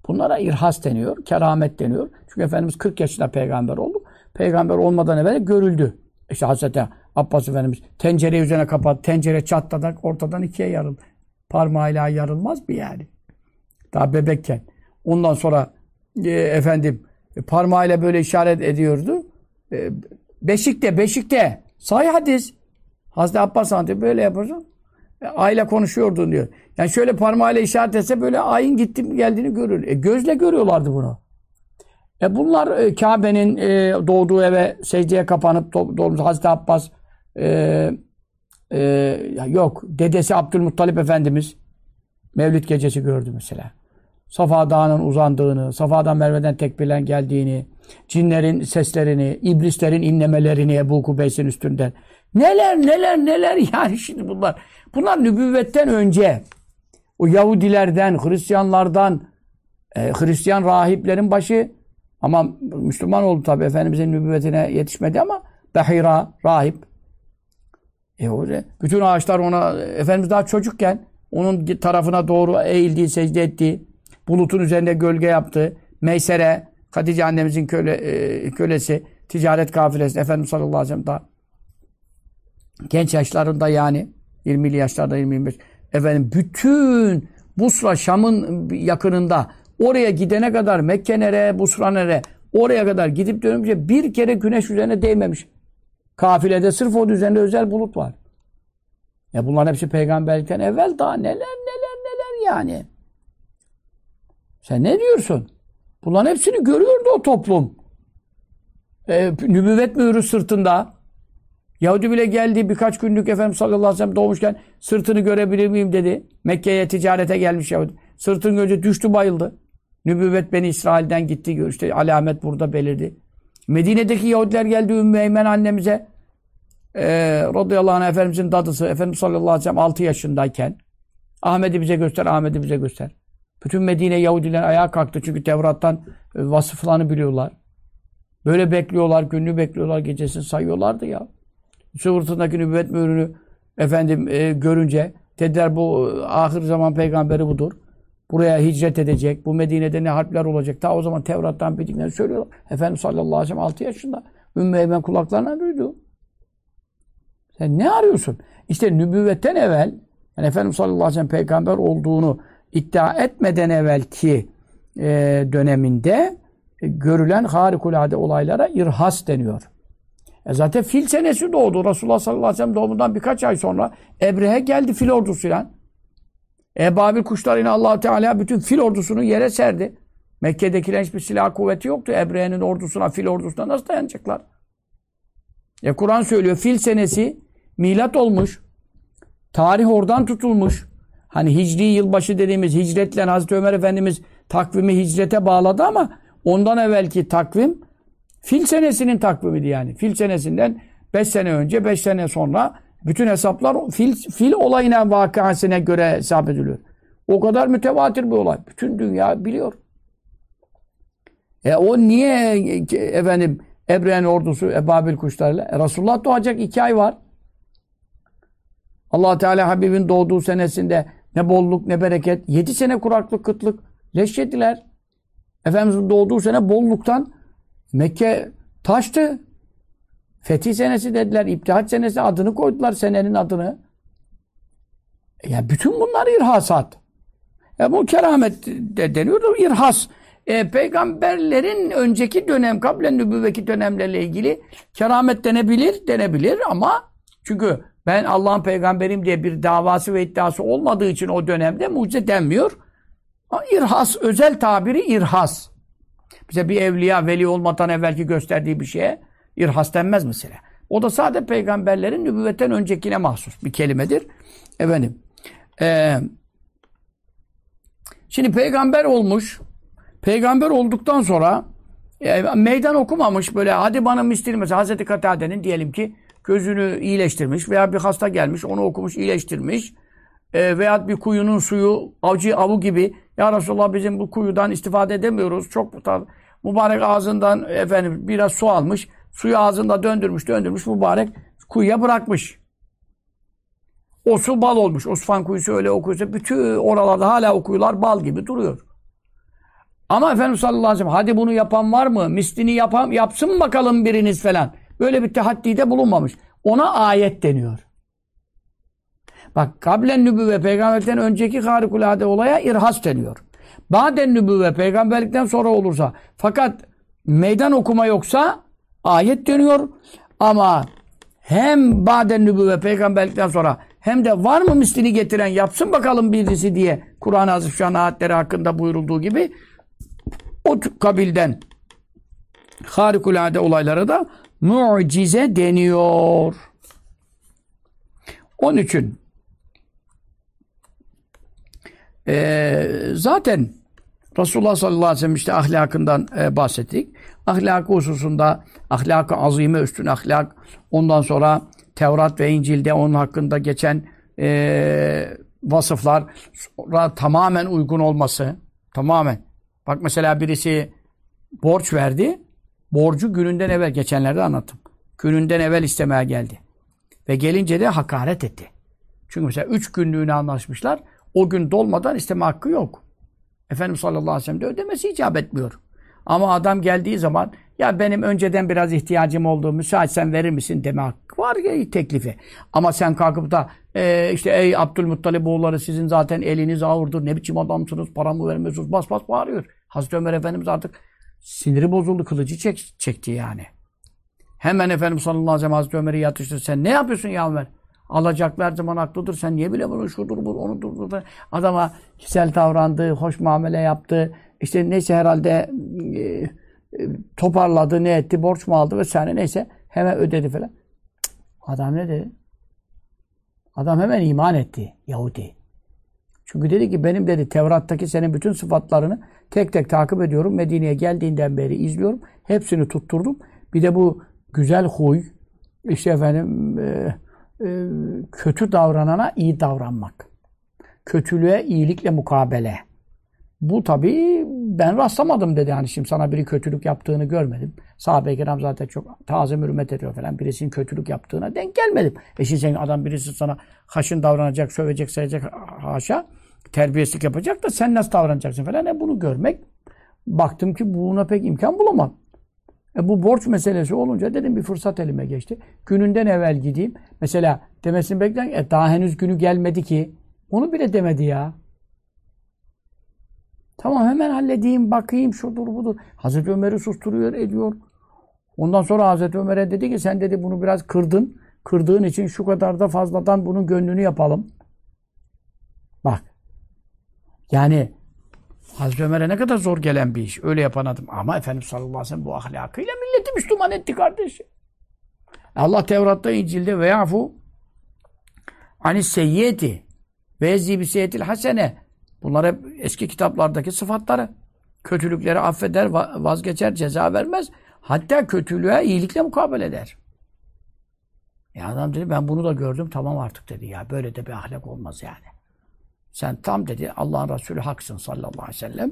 Bunlara irhas deniyor, keramet deniyor. Çünkü Efendimiz 40 yaşında peygamber oldu. Peygamber olmadan evvel görüldü. İşte Hazreti Abbas Efendimiz tencereyi üzerine kapat, tencere çatladı, ortadan ikiye yarıldı. Parmağıyla yarılmaz mı yani? Daha bebekken. Ondan sonra e, efendim e, parmağıyla böyle işaret ediyordu. E, beşikte, beşikte. Say hadis. Hazreti Abbas anlatıyor. Böyle yaparsın. E, ayla konuşuyordun diyor. Yani şöyle parmağıyla işaret etse böyle ayın gitti geldiğini görür. E, gözle görüyorlardı bunu. E bunlar e, Kabe'nin doğduğu eve secdeye kapanıp doğmuş Hazreti Abbas e, e, yok dedesi Abdülmuttalip Efendimiz Mevlid gecesi gördü mesela. Safa Dağı'nın uzandığını, Safa'dan Merve'den tekbirlen geldiğini, cinlerin seslerini, iblislerin inlemelerini Ebu Kubeys'in üstünden. Neler neler neler [laughs] yani şimdi bunlar. Bunlar nübüvvetten önce o Yahudilerden, Hristiyanlardan, e, Hristiyan rahiplerin başı ama Müslüman oldu tabi Efendimizin nübüvvetine yetişmedi ama Behira, rahip. E o, bütün ağaçlar ona, Efendimiz daha çocukken onun tarafına doğru eğildiği, secde ettiği, bulutun üzerinde gölge yaptı. Meysere, Hatice annemizin köle, e, kölesi, ticaret kafilesi, Efendimiz sallallahu aleyhi ve sellem daha genç yaşlarında yani 20'li yaşlarda 25 efendim bütün Busra Şam'ın yakınında oraya gidene kadar Mekke nere, Busra nere oraya kadar gidip dönünce bir kere güneş üzerine değmemiş. Kafilede sırf o üzerinde özel bulut var. Ya bunların hepsi peygamberlikten evvel daha neler neler neler yani. Sen ne diyorsun? Bunların hepsini görüyordu o toplum. E, nübüvvet mührü sırtında. Yahudi bile geldi birkaç günlük Efendimiz sallallahu aleyhi ve sellem doğmuşken sırtını görebilir miyim dedi. Mekke'ye ticarete gelmiş Yahudi. Sırtını görünce düştü bayıldı. Nübüvvet beni İsrail'den gitti. İşte alamet burada belirdi. Medine'deki Yahudiler geldi Ümmü Eymen annemize. Ee, radıyallahu anh Efendimizin dadısı. Efendimiz sallallahu aleyhi ve sellem 6 yaşındayken Ahmet'i bize göster, Ahmet'i bize göster. Bütün Medine Yahudiler ayağa kalktı. Çünkü Tevrat'tan e, vasıflarını biliyorlar. Böyle bekliyorlar, günlüğü bekliyorlar, gecesini sayıyorlardı ya. Sıvırtındaki nübüvvet mührünü efendim e, görünce dediler bu e, ahir zaman peygamberi budur. Buraya hicret edecek. Bu Medine'de ne harpler olacak. Ta o zaman Tevrat'tan bildiklerini söylüyorlar. Efendimiz sallallahu aleyhi ve sellem 6 yaşında. Ümmü Eymen kulaklarına duydu. Sen ne arıyorsun? İşte nübüvvetten evvel yani Efendimiz sallallahu aleyhi ve sellem peygamber olduğunu iddia etmeden evvelki e, döneminde e, görülen harikulade olaylara irhas deniyor. E zaten fil senesi doğdu. Resulullah sallallahu aleyhi ve sellem doğumundan birkaç ay sonra Ebrehe geldi fil ordusuyla. Ebabil kuşlarıyla allah Teala bütün fil ordusunu yere serdi. Mekke'dekilerin hiçbir silah kuvveti yoktu. Ebrehe'nin ordusuna, fil ordusuna nasıl dayanacaklar? E Kur'an söylüyor. Fil senesi milat olmuş. Tarih oradan tutulmuş. Hani hicri yılbaşı dediğimiz hicretle Hazreti Ömer Efendimiz takvimi hicrete bağladı ama ondan evvelki takvim fil senesinin takvimiydi yani. Fil senesinden 5 sene önce 5 sene sonra bütün hesaplar fil, fil olayına vakasine göre hesap ediliyor. O kadar mütevatir bir olay. Bütün dünya biliyor. E o niye efendim Ebre'nin ordusu Ebabil kuşlarıyla? E, Resulullah doğacak iki ay var. allah Teala Habib'in doğduğu senesinde ne bolluk ne bereket. Yedi sene kuraklık, kıtlık. Leş yediler. Efendimiz'in doğduğu sene bolluktan Mekke taştı. Fetih senesi dediler. İptihat senesi adını koydular senenin adını. Ya bütün bunlar irhasat. Ya bu keramet de deniyor irhas. E, peygamberlerin önceki dönem, kablen nübüvveki dönemlerle ilgili keramet denebilir, denebilir ama çünkü ben Allah'ın peygamberim diye bir davası ve iddiası olmadığı için o dönemde mucize denmiyor. İrhas, özel tabiri irhas. Bize bir evliya, veli olmadan evvelki gösterdiği bir şeye irhas denmez mesela. O da sadece peygamberlerin nübüvvetten öncekine mahsus bir kelimedir. Efendim. Ee, şimdi peygamber olmuş. Peygamber olduktan sonra e, meydan okumamış böyle hadi bana mistil mesela Hazreti Katade'nin diyelim ki gözünü iyileştirmiş veya bir hasta gelmiş onu okumuş iyileştirmiş e, veya bir kuyunun suyu avcı avu gibi ya Resulallah bizim bu kuyudan istifade edemiyoruz çok mübarek ağzından efendim biraz su almış suyu ağzında döndürmüş döndürmüş mübarek kuyuya bırakmış o su bal olmuş Osman kuyusu öyle o kuyusu bütün oralarda hala o kuyular bal gibi duruyor ama Efendimiz sallallahu aleyhi ve sellem hadi bunu yapan var mı? Mislini yapan, yapsın bakalım biriniz falan. Böyle bir tehaddide bulunmamış. Ona ayet deniyor. Bak kablen nübüvve peygamberlikten önceki harikulade olaya irhas deniyor. Baden nübüvve peygamberlikten sonra olursa fakat meydan okuma yoksa ayet deniyor. Ama hem baden nübüvve peygamberlikten sonra hem de var mı mislini getiren yapsın bakalım birisi diye Kur'an-ı Azimüşşan ayetleri hakkında buyurulduğu gibi o kabilden harikulade olaylara da mucize deniyor. Onun için e, zaten Resulullah sallallahu aleyhi ve sellem işte ahlakından e, bahsettik. Ahlakı hususunda ahlakı azime üstün ahlak ondan sonra Tevrat ve İncil'de onun hakkında geçen e, vasıflar tamamen uygun olması tamamen. Bak mesela birisi borç verdi. Borcu gününden evvel geçenlerde anlattım. Gününden evvel istemeye geldi. Ve gelince de hakaret etti. Çünkü mesela üç günlüğüne anlaşmışlar. O gün dolmadan isteme hakkı yok. Efendimiz sallallahu aleyhi ve sellem de ödemesi icap etmiyor. Ama adam geldiği zaman ya benim önceden biraz ihtiyacım olduğu müsaitsen verir misin deme hakkı var ya teklifi. Ama sen kalkıp da e, işte ey Abdülmuttalip oğulları sizin zaten eliniz ağırdır ne biçim adamsınız paramı vermiyorsunuz bas bas bağırıyor. Hazreti Ömer Efendimiz artık siniri bozuldu kılıcı çek, çekti yani. Hemen Efendimiz sallallahu aleyhi ve sellem Hazreti Ömer'i yatıştırdı. Sen ne yapıyorsun ya Ömer? Alacaklar zaman haklıdır. Sen niye bile bunu şudur bu onu dur. Adama güzel davrandı, hoş muamele yaptı. İşte neyse herhalde e, e, toparladı, ne etti, borç mu aldı vesaire neyse hemen ödedi falan. Adam ne dedi? Adam hemen iman etti Yahudi. Çünkü dedi ki benim dedi Tevrat'taki senin bütün sıfatlarını tek tek takip ediyorum. Medine'ye geldiğinden beri izliyorum. Hepsini tutturdum. Bir de bu güzel huy, işte efendim e, e, kötü davranana iyi davranmak. Kötülüğe iyilikle mukabele. Bu tabii ben rastlamadım dedi. Yani şimdi sana biri kötülük yaptığını görmedim. Sahabe-i kiram zaten çok tazim hürmet ediyor falan. Birisinin kötülük yaptığına denk gelmedim. E şimdi senin adam birisi sana haşın davranacak, sövecek, sayacak haşa. Terbiyesizlik yapacak da sen nasıl davranacaksın falan. E bunu görmek baktım ki buna pek imkan bulamam. E bu borç meselesi olunca dedim bir fırsat elime geçti. Gününden evvel gideyim. Mesela demesini bekleyen e daha henüz günü gelmedi ki. Onu bile demedi ya. Tamam hemen halledeyim, bakayım şudur budur. Hazreti Ömer'i susturuyor, ediyor. Ondan sonra Hazreti Ömer'e dedi ki sen dedi bunu biraz kırdın. Kırdığın için şu kadar da fazladan bunun gönlünü yapalım. Bak. Yani Hazreti Ömer'e ne kadar zor gelen bir iş. Öyle yapan adam. Ama Efendimiz sallallahu aleyhi ve sellem bu ahlakıyla milleti Müslüman etti kardeşim. Allah Tevrat'ta, İncil'de ve yafu anis seyyiyeti ve zibisiyetil hasene Bunlar hep eski kitaplardaki sıfatları. Kötülükleri affeder, vazgeçer, ceza vermez. Hatta kötülüğe iyilikle mukabele eder. Ya adam dedi ben bunu da gördüm tamam artık dedi ya böyle de bir ahlak olmaz yani. Sen tam dedi Allah'ın Resulü haksın sallallahu aleyhi ve sellem.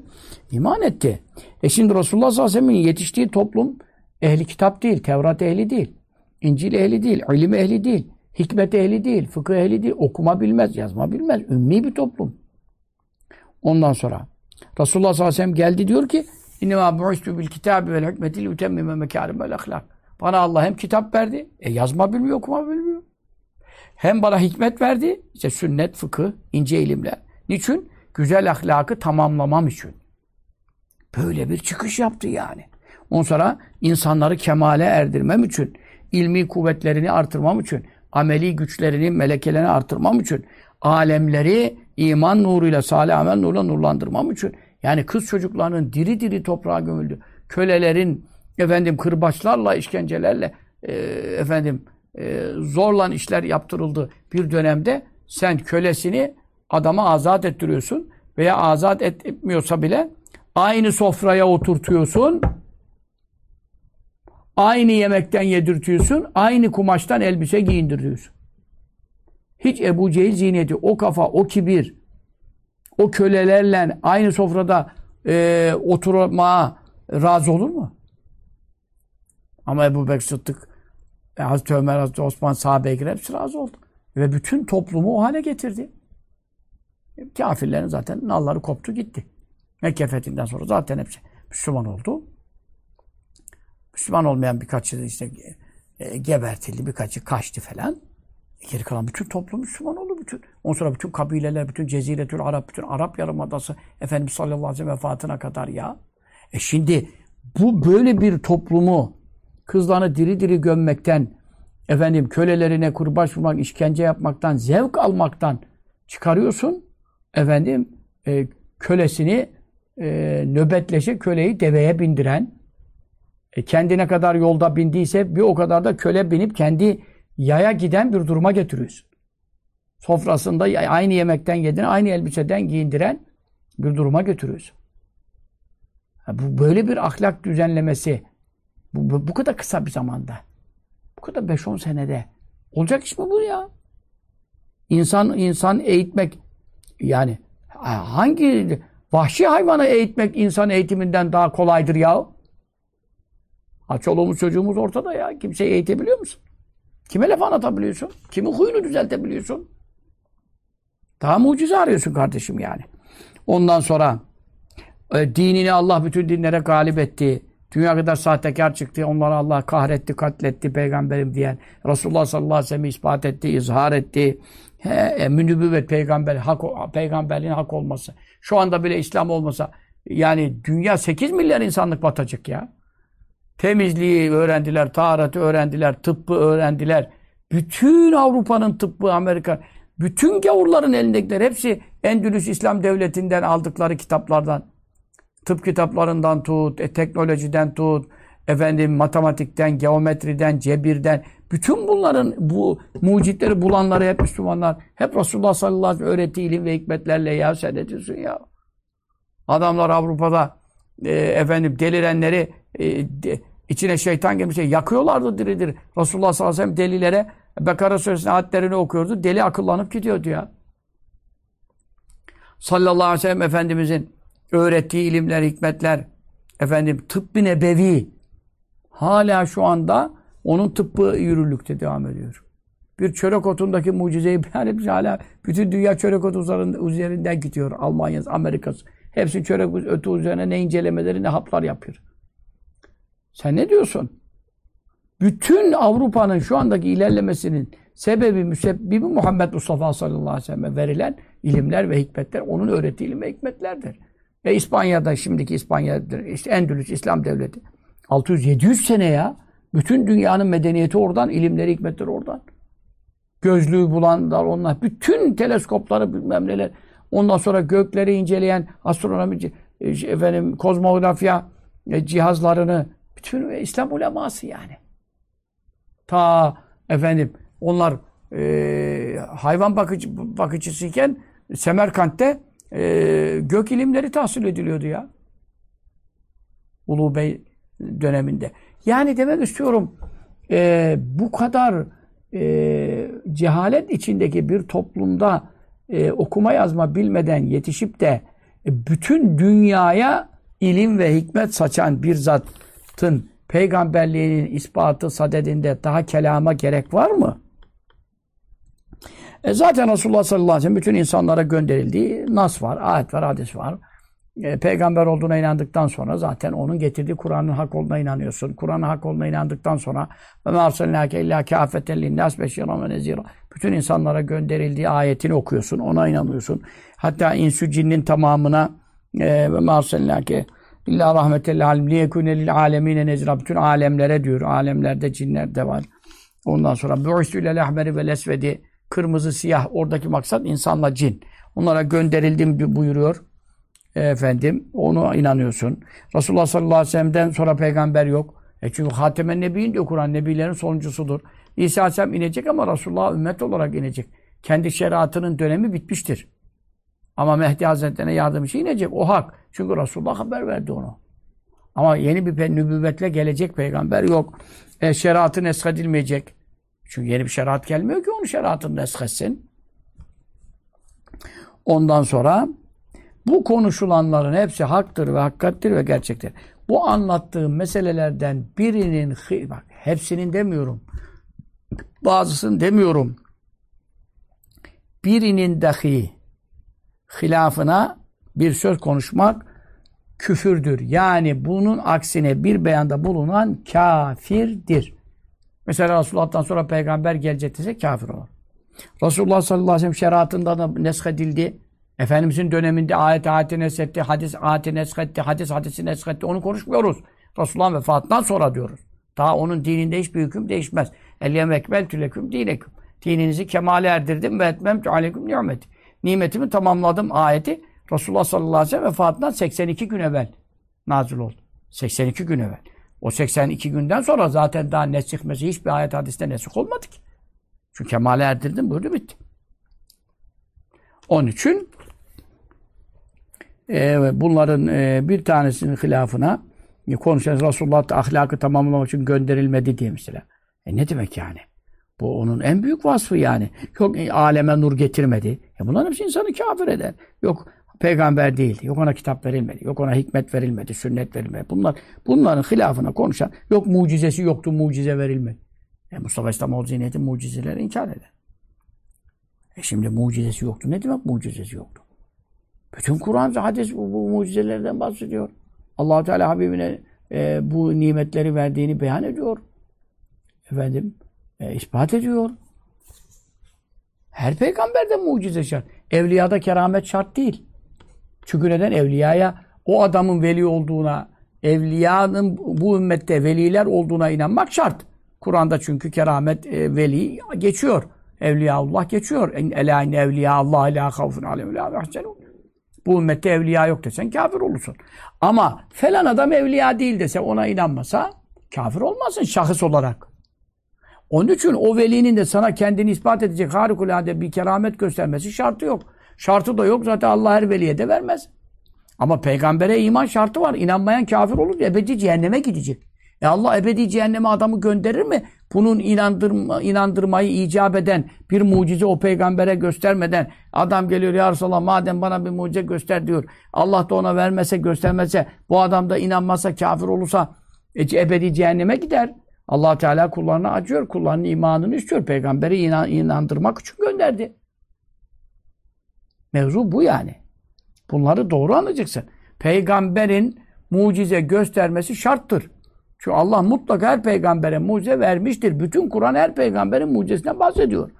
iman etti. E şimdi Resulullah sallallahu aleyhi ve yetiştiği toplum ehli kitap değil, Tevrat ehli değil, İncil ehli değil, ilim ehli değil, hikmet ehli değil, fıkıh ehli değil, okuma bilmez, yazma bilmez, ümmi bir toplum. Ondan sonra Resulullah sallallahu aleyhi ve geldi diyor ki İnnemâ bu'istü bil kitâbi vel hikmeti li utemmime mekârim vel ahlak. Bana Allah hem kitap verdi, e yazma bilmiyor, okuma bilmiyor. Hem bana hikmet verdi, işte sünnet, fıkıh, ince ilimler. Niçin? Güzel ahlakı tamamlamam için. Böyle bir çıkış yaptı yani. Ondan sonra insanları kemale erdirmem için, ilmi kuvvetlerini artırmam için, ameli güçlerini, melekelerini artırmam için, alemleri iman nuruyla, salih amel nuruyla nurlandırmam için. Yani kız çocuklarının diri diri toprağa gömüldü. Kölelerin efendim kırbaçlarla, işkencelerle e, efendim e, zorla işler yaptırıldı bir dönemde sen kölesini adama azat ettiriyorsun veya azat etmiyorsa bile aynı sofraya oturtuyorsun aynı yemekten yedirtiyorsun aynı kumaştan elbise giyindiriyorsun. Hiç Ebu Cehil zihniyeti, o kafa, o kibir, o kölelerle aynı sofrada e, oturmaya razı olur mu? Ama Ebu Bekir Sıddık, Hazreti Ömer, Hazreti Osman, sahabe hepsi razı oldu. Ve bütün toplumu o hale getirdi. E, kafirlerin zaten nalları koptu gitti. Mekke fethinden sonra zaten hepsi Müslüman oldu. Müslüman olmayan birkaçı işte e, gebertildi, birkaçı kaçtı falan. Geri kalan bütün toplum Müslüman oldu bütün. Ondan sonra bütün kabileler, bütün Ceziretül Arap, bütün Arap Yarımadası Efendimiz sallallahu aleyhi ve sellem vefatına kadar ya. E şimdi bu böyle bir toplumu kızlarını diri diri gömmekten, efendim kölelerine kurbaş vurmak, işkence yapmaktan, zevk almaktan çıkarıyorsun. Efendim e, kölesini e, nöbetleşe köleyi deveye bindiren e, kendine kadar yolda bindiyse bir o kadar da köle binip kendi yaya giden bir duruma getiriyorsun. Sofrasında aynı yemekten yedin, aynı elbiseden giyindiren bir duruma götürüyorsun. Bu böyle bir ahlak düzenlemesi bu, bu, kadar kısa bir zamanda. Bu kadar 5-10 senede. Olacak iş mi bu ya? İnsan insan eğitmek yani hangi vahşi hayvanı eğitmek insan eğitiminden daha kolaydır ya? Ha çoluğumuz çocuğumuz ortada ya. Kimseyi eğitebiliyor musun? Kime laf anlatabiliyorsun? Kimin huyunu düzeltebiliyorsun? Daha mucize arıyorsun kardeşim yani. Ondan sonra e, dinini Allah bütün dinlere galip etti. Dünya kadar sahtekar çıktı. Onları Allah kahretti, katletti peygamberim diyen. Resulullah sallallahu aleyhi ve sellem ispat etti, izhar etti. He, e, münübüvvet peygamber, hak, peygamberliğin hak olması. Şu anda bile İslam olmasa yani dünya 8 milyar insanlık batacak ya. Temizliği öğrendiler, taharatı öğrendiler, tıbbı öğrendiler. Bütün Avrupa'nın tıbbı, Amerika, bütün gavurların elindekiler hepsi Endülüs İslam Devleti'nden aldıkları kitaplardan tıp kitaplarından tut, e, teknolojiden tut, efendim matematikten, geometriden, cebirden, bütün bunların bu mucitleri bulanları hep Müslümanlar. Hep Resulullah sallallahu aleyhi ve sellem öğrettiği ilim ve hikmetlerle ya sen ne diyorsun ya? Adamlar Avrupa'da e, efendim delirenleri e, de, içine şeytan girmiş yakıyorlardı diri diri. Resulullah sallallahu aleyhi ve sellem delilere Bekara suresinin ayetlerini okuyordu. Deli akıllanıp gidiyordu ya. Sallallahu aleyhi ve sellem Efendimizin öğrettiği ilimler, hikmetler, efendim tıbbı nebevi hala şu anda onun tıbbı yürürlükte devam ediyor. Bir çörek otundaki mucizeyi beyan etmiş hala bütün dünya çörek otu üzerinden gidiyor. Almanya'sı, Amerika'sı. Hepsi çörek otu üzerine ne incelemeleri ne haplar yapıyor. Sen ne diyorsun? Bütün Avrupa'nın şu andaki ilerlemesinin sebebi, müsebbibi Muhammed Mustafa sallallahu aleyhi ve sellem verilen ilimler ve hikmetler, onun öğrettiği ilim ve hikmetlerdir. Ve İspanya'da şimdiki İspanya'dır. İşte Endülüs İslam Devleti. 600-700 sene ya. Bütün dünyanın medeniyeti oradan, ilimleri, hikmetleri oradan. Gözlüğü bulanlar onlar. Bütün teleskopları bilmem neler. Ondan sonra gökleri inceleyen astronomi, e, efendim, kozmografya e, cihazlarını bütün İslam uleması yani. Ta efendim onlar e, hayvan bakıcı, bakıcısıyken Semerkant'te e, gök ilimleri tahsil ediliyordu ya. Ulu Bey döneminde. Yani demek istiyorum e, bu kadar e, cehalet içindeki bir toplumda e, okuma yazma bilmeden yetişip de e, bütün dünyaya ilim ve hikmet saçan bir zatın peygamberliğinin ispatı sadedinde daha kelama gerek var mı? E zaten Resulullah sallallahu aleyhi ve sellem bütün insanlara gönderildiği nas var, ayet var, hadis var. E, peygamber olduğuna inandıktan sonra zaten onun getirdiği Kur'an'ın hak olduğuna inanıyorsun. Kur'an'ın hak olduğuna inandıktan sonra ve ma arsalnake illa kâfeten linnas beşiran ve nezira. Bütün insanlara gönderildiği ayetini okuyorsun, ona inanıyorsun. Hatta insü cinnin tamamına e, ve ma arsalnake illa rahmetel alim liyekune lil alemine nezira. Bütün alemlere diyor. Alemlerde cinler de var. Ondan sonra bu'isü lel ahmeri ve lesvedi kırmızı, siyah oradaki maksat insanla cin. Onlara gönderildim buyuruyor. Efendim onu inanıyorsun. Resulullah sallallahu aleyhi ve sellem'den sonra peygamber yok. E çünkü Hatemen Nebi'in diyor Kur'an Nebilerin sonuncusudur. İsa aleyhisselam inecek ama Resulullah ümmet olarak inecek. Kendi şeriatının dönemi bitmiştir. Ama Mehdi Hazretlerine yardım için inecek. O hak. Çünkü Resulullah haber verdi onu. Ama yeni bir nübüvvetle gelecek peygamber yok. E, şeriatı neshedilmeyecek. Çünkü yeni bir şeriat gelmiyor ki onun şeriatını nesketsin. Ondan sonra bu konuşulanların hepsi haktır ve hakikattir ve gerçektir. Bu anlattığım meselelerden birinin, bak hepsinin demiyorum, bazısını demiyorum, birinin dahi hilafına bir söz konuşmak küfürdür. Yani bunun aksine bir beyanda bulunan kafirdir. Mesela Resulullah'tan sonra peygamber gelecek dese kafir olur. Resulullah sallallahu aleyhi ve sellem şeriatında da neshedildi. Efendimizin döneminde ayet ayeti neshetti, hadis ayeti neshetti, hadis hadisi neshetti. Onu konuşmuyoruz. Resulullah'ın vefatından sonra diyoruz. Daha onun dininde hiçbir hüküm değişmez. Elyem ekbeltü leküm dineküm. Dininizi kemale erdirdim ve etmemtü aleyküm nimet. Nimetimi tamamladım ayeti Resulullah sallallahu aleyhi ve sellem vefatından 82 gün evvel nazil oldu. 82 gün evvel. O 82 günden sonra zaten daha nesih mesih hiçbir ayet hadiste nesih olmadı ki. Çünkü kemale erdirdim buyurdu bitti. Onun için e, bunların e, bir tanesinin hilafına e, konuşan Resulullah da ahlakı tamamlamak için gönderilmedi diye mesela. E ne demek yani? Bu onun en büyük vasfı yani. Yok e, aleme nur getirmedi. E bunların hepsi insanı kafir eder. Yok peygamber değildi. Yok ona kitap verilmedi. Yok ona hikmet verilmedi. Sünnet verilmedi. Bunlar bunların hilafına konuşan yok mucizesi yoktu mucize verilmedi. E Mustafa İslamoğlu zihniyetin mucizeleri inkar eder. E şimdi mucizesi yoktu. Ne demek mucizesi yoktu? Bütün Kur'an hadis bu, bu mucizelerden bahsediyor. allah Teala Habibine e, bu nimetleri verdiğini beyan ediyor. Efendim e, ispat ediyor. Her peygamberde mucize şart. Evliyada keramet şart değil. Çünkü neden? Evliyaya o adamın veli olduğuna, evliyanın bu ümmette veliler olduğuna inanmak şart. Kur'an'da çünkü keramet e, veli geçiyor. Evliyaullah geçiyor. Ela inne evliya Allah la havfun aleyhim la Bu ümmette evliya yok desen kafir olursun. Ama falan adam evliya değil dese ona inanmasa kafir olmazsın şahıs olarak. Onun için o velinin de sana kendini ispat edecek harikulade bir keramet göstermesi şartı yok. Şartı da yok. Zaten Allah her veliye de vermez. Ama peygambere iman şartı var. İnanmayan kafir olur. Ebedi cehenneme gidecek. E Allah ebedi cehenneme adamı gönderir mi? Bunun inandırma, inandırmayı icap eden bir mucize o peygambere göstermeden adam geliyor ya Resulallah madem bana bir mucize göster diyor. Allah da ona vermese göstermese bu adam da inanmazsa kafir olursa e, ebedi cehenneme gider. allah Teala kullarına acıyor. Kullarının imanını istiyor. Peygamberi inan, inandırmak için gönderdi. Mevzu bu yani. Bunları doğru anlayacaksın. Peygamberin mucize göstermesi şarttır. Çünkü Allah mutlaka her peygambere mucize vermiştir. Bütün Kur'an her peygamberin mucizesinden bahsediyor.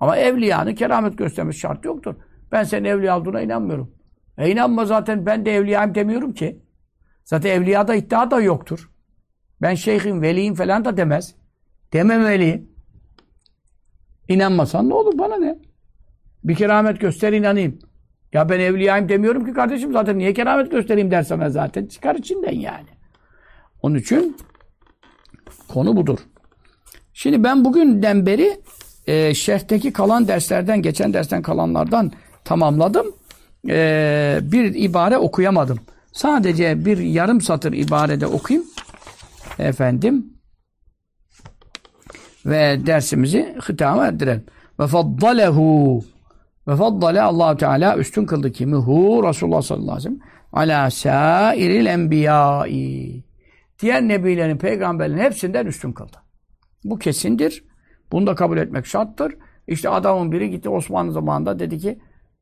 Ama evliyanın keramet göstermesi şart yoktur. Ben senin evliya olduğuna inanmıyorum. E inanma zaten ben de evliyayım demiyorum ki. Zaten evliyada iddia da yoktur. Ben şeyhim, veliyim falan da demez. Dememeli. İnanmasan ne olur bana ne? Bir keramet göster inanayım. Ya ben evliyayım demiyorum ki kardeşim zaten niye keramet göstereyim dersem zaten çıkar içinden yani. Onun için konu budur. Şimdi ben bugünden beri e, şerhteki kalan derslerden, geçen dersten kalanlardan tamamladım. E, bir ibare okuyamadım. Sadece bir yarım satır ibarede okuyayım. Efendim. Ve dersimizi hitama ettirelim. Ve faddalehu ve faddale allah Teala üstün kıldı kimi? Hu Resulullah sallallahu aleyhi ve sellem ala sairil enbiyai diğer nebilerin, peygamberlerin hepsinden üstün kıldı. Bu kesindir. Bunu da kabul etmek şarttır. İşte adamın biri gitti Osmanlı zamanında dedi ki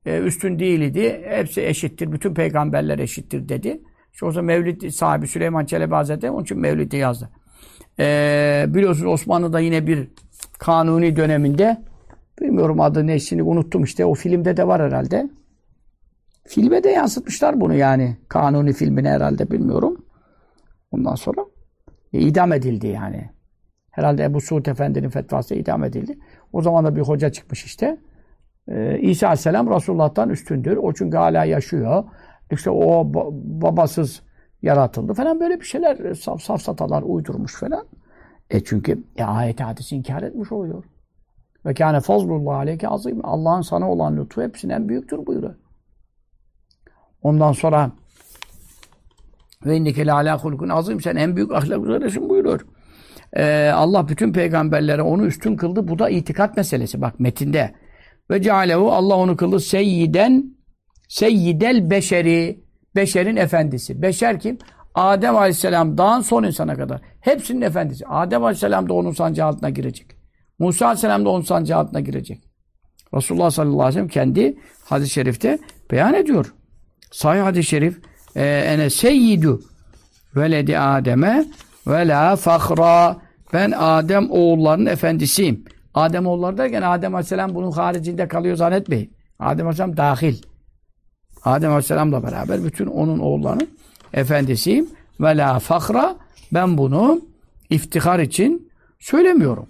e, üstün değil idi. Hepsi eşittir. Bütün peygamberler eşittir dedi. İşte o zaman Mevlid sahibi Süleyman Çelebi Hazretleri onun için Mevlid'i yazdı. E, biliyorsunuz Osmanlı'da yine bir kanuni döneminde bilmiyorum adı ne şimdi unuttum işte o filmde de var herhalde. Filme de yansıtmışlar bunu yani. Kanuni filmine herhalde bilmiyorum. Ondan sonra e, idam edildi yani. Herhalde Ebu Suud Efendi'nin fetvası idam edildi. O zaman da bir hoca çıkmış işte. Ee, İsa Aleyhisselam Resulullah'tan üstündür. O çünkü hala yaşıyor. İşte o babasız yaratıldı falan böyle bir şeyler saf, safsatalar uydurmuş falan. E çünkü e, ayet hadisi inkar etmiş oluyor. Ve kâne fazlullah aleyke azim. Allah'ın sana olan lütfu hepsinden büyüktür buyuruyor. Ondan sonra ve inneke le alâ hulkun. Sen en büyük ahlak üzeresin buyuruyor. Ee, Allah bütün peygamberlere onu üstün kıldı. Bu da itikat meselesi. Bak metinde. Ve cealehu Allah onu kıldı seyyiden seyyidel beşeri beşerin efendisi. Beşer kim? Adem Aleyhisselam'dan son insana kadar. Hepsinin efendisi. Adem Aleyhisselam da onun sancağı altına girecek. Musa Aleyhisselam da onun sancağı altına girecek. Resulullah sallallahu aleyhi ve sellem kendi hadis-i şerifte beyan ediyor. Sahih hadis-i şerif e, ene seyyidu veledi Adem'e ve la fahra ben Adem oğullarının efendisiyim. Adem oğulları derken Adem Aleyhisselam bunun haricinde kalıyor zannetmeyin. Adem Aleyhisselam dahil. Adem Aleyhisselam'la beraber bütün onun oğullarının efendisiyim. Ve la fahra ben bunu iftihar için söylemiyorum.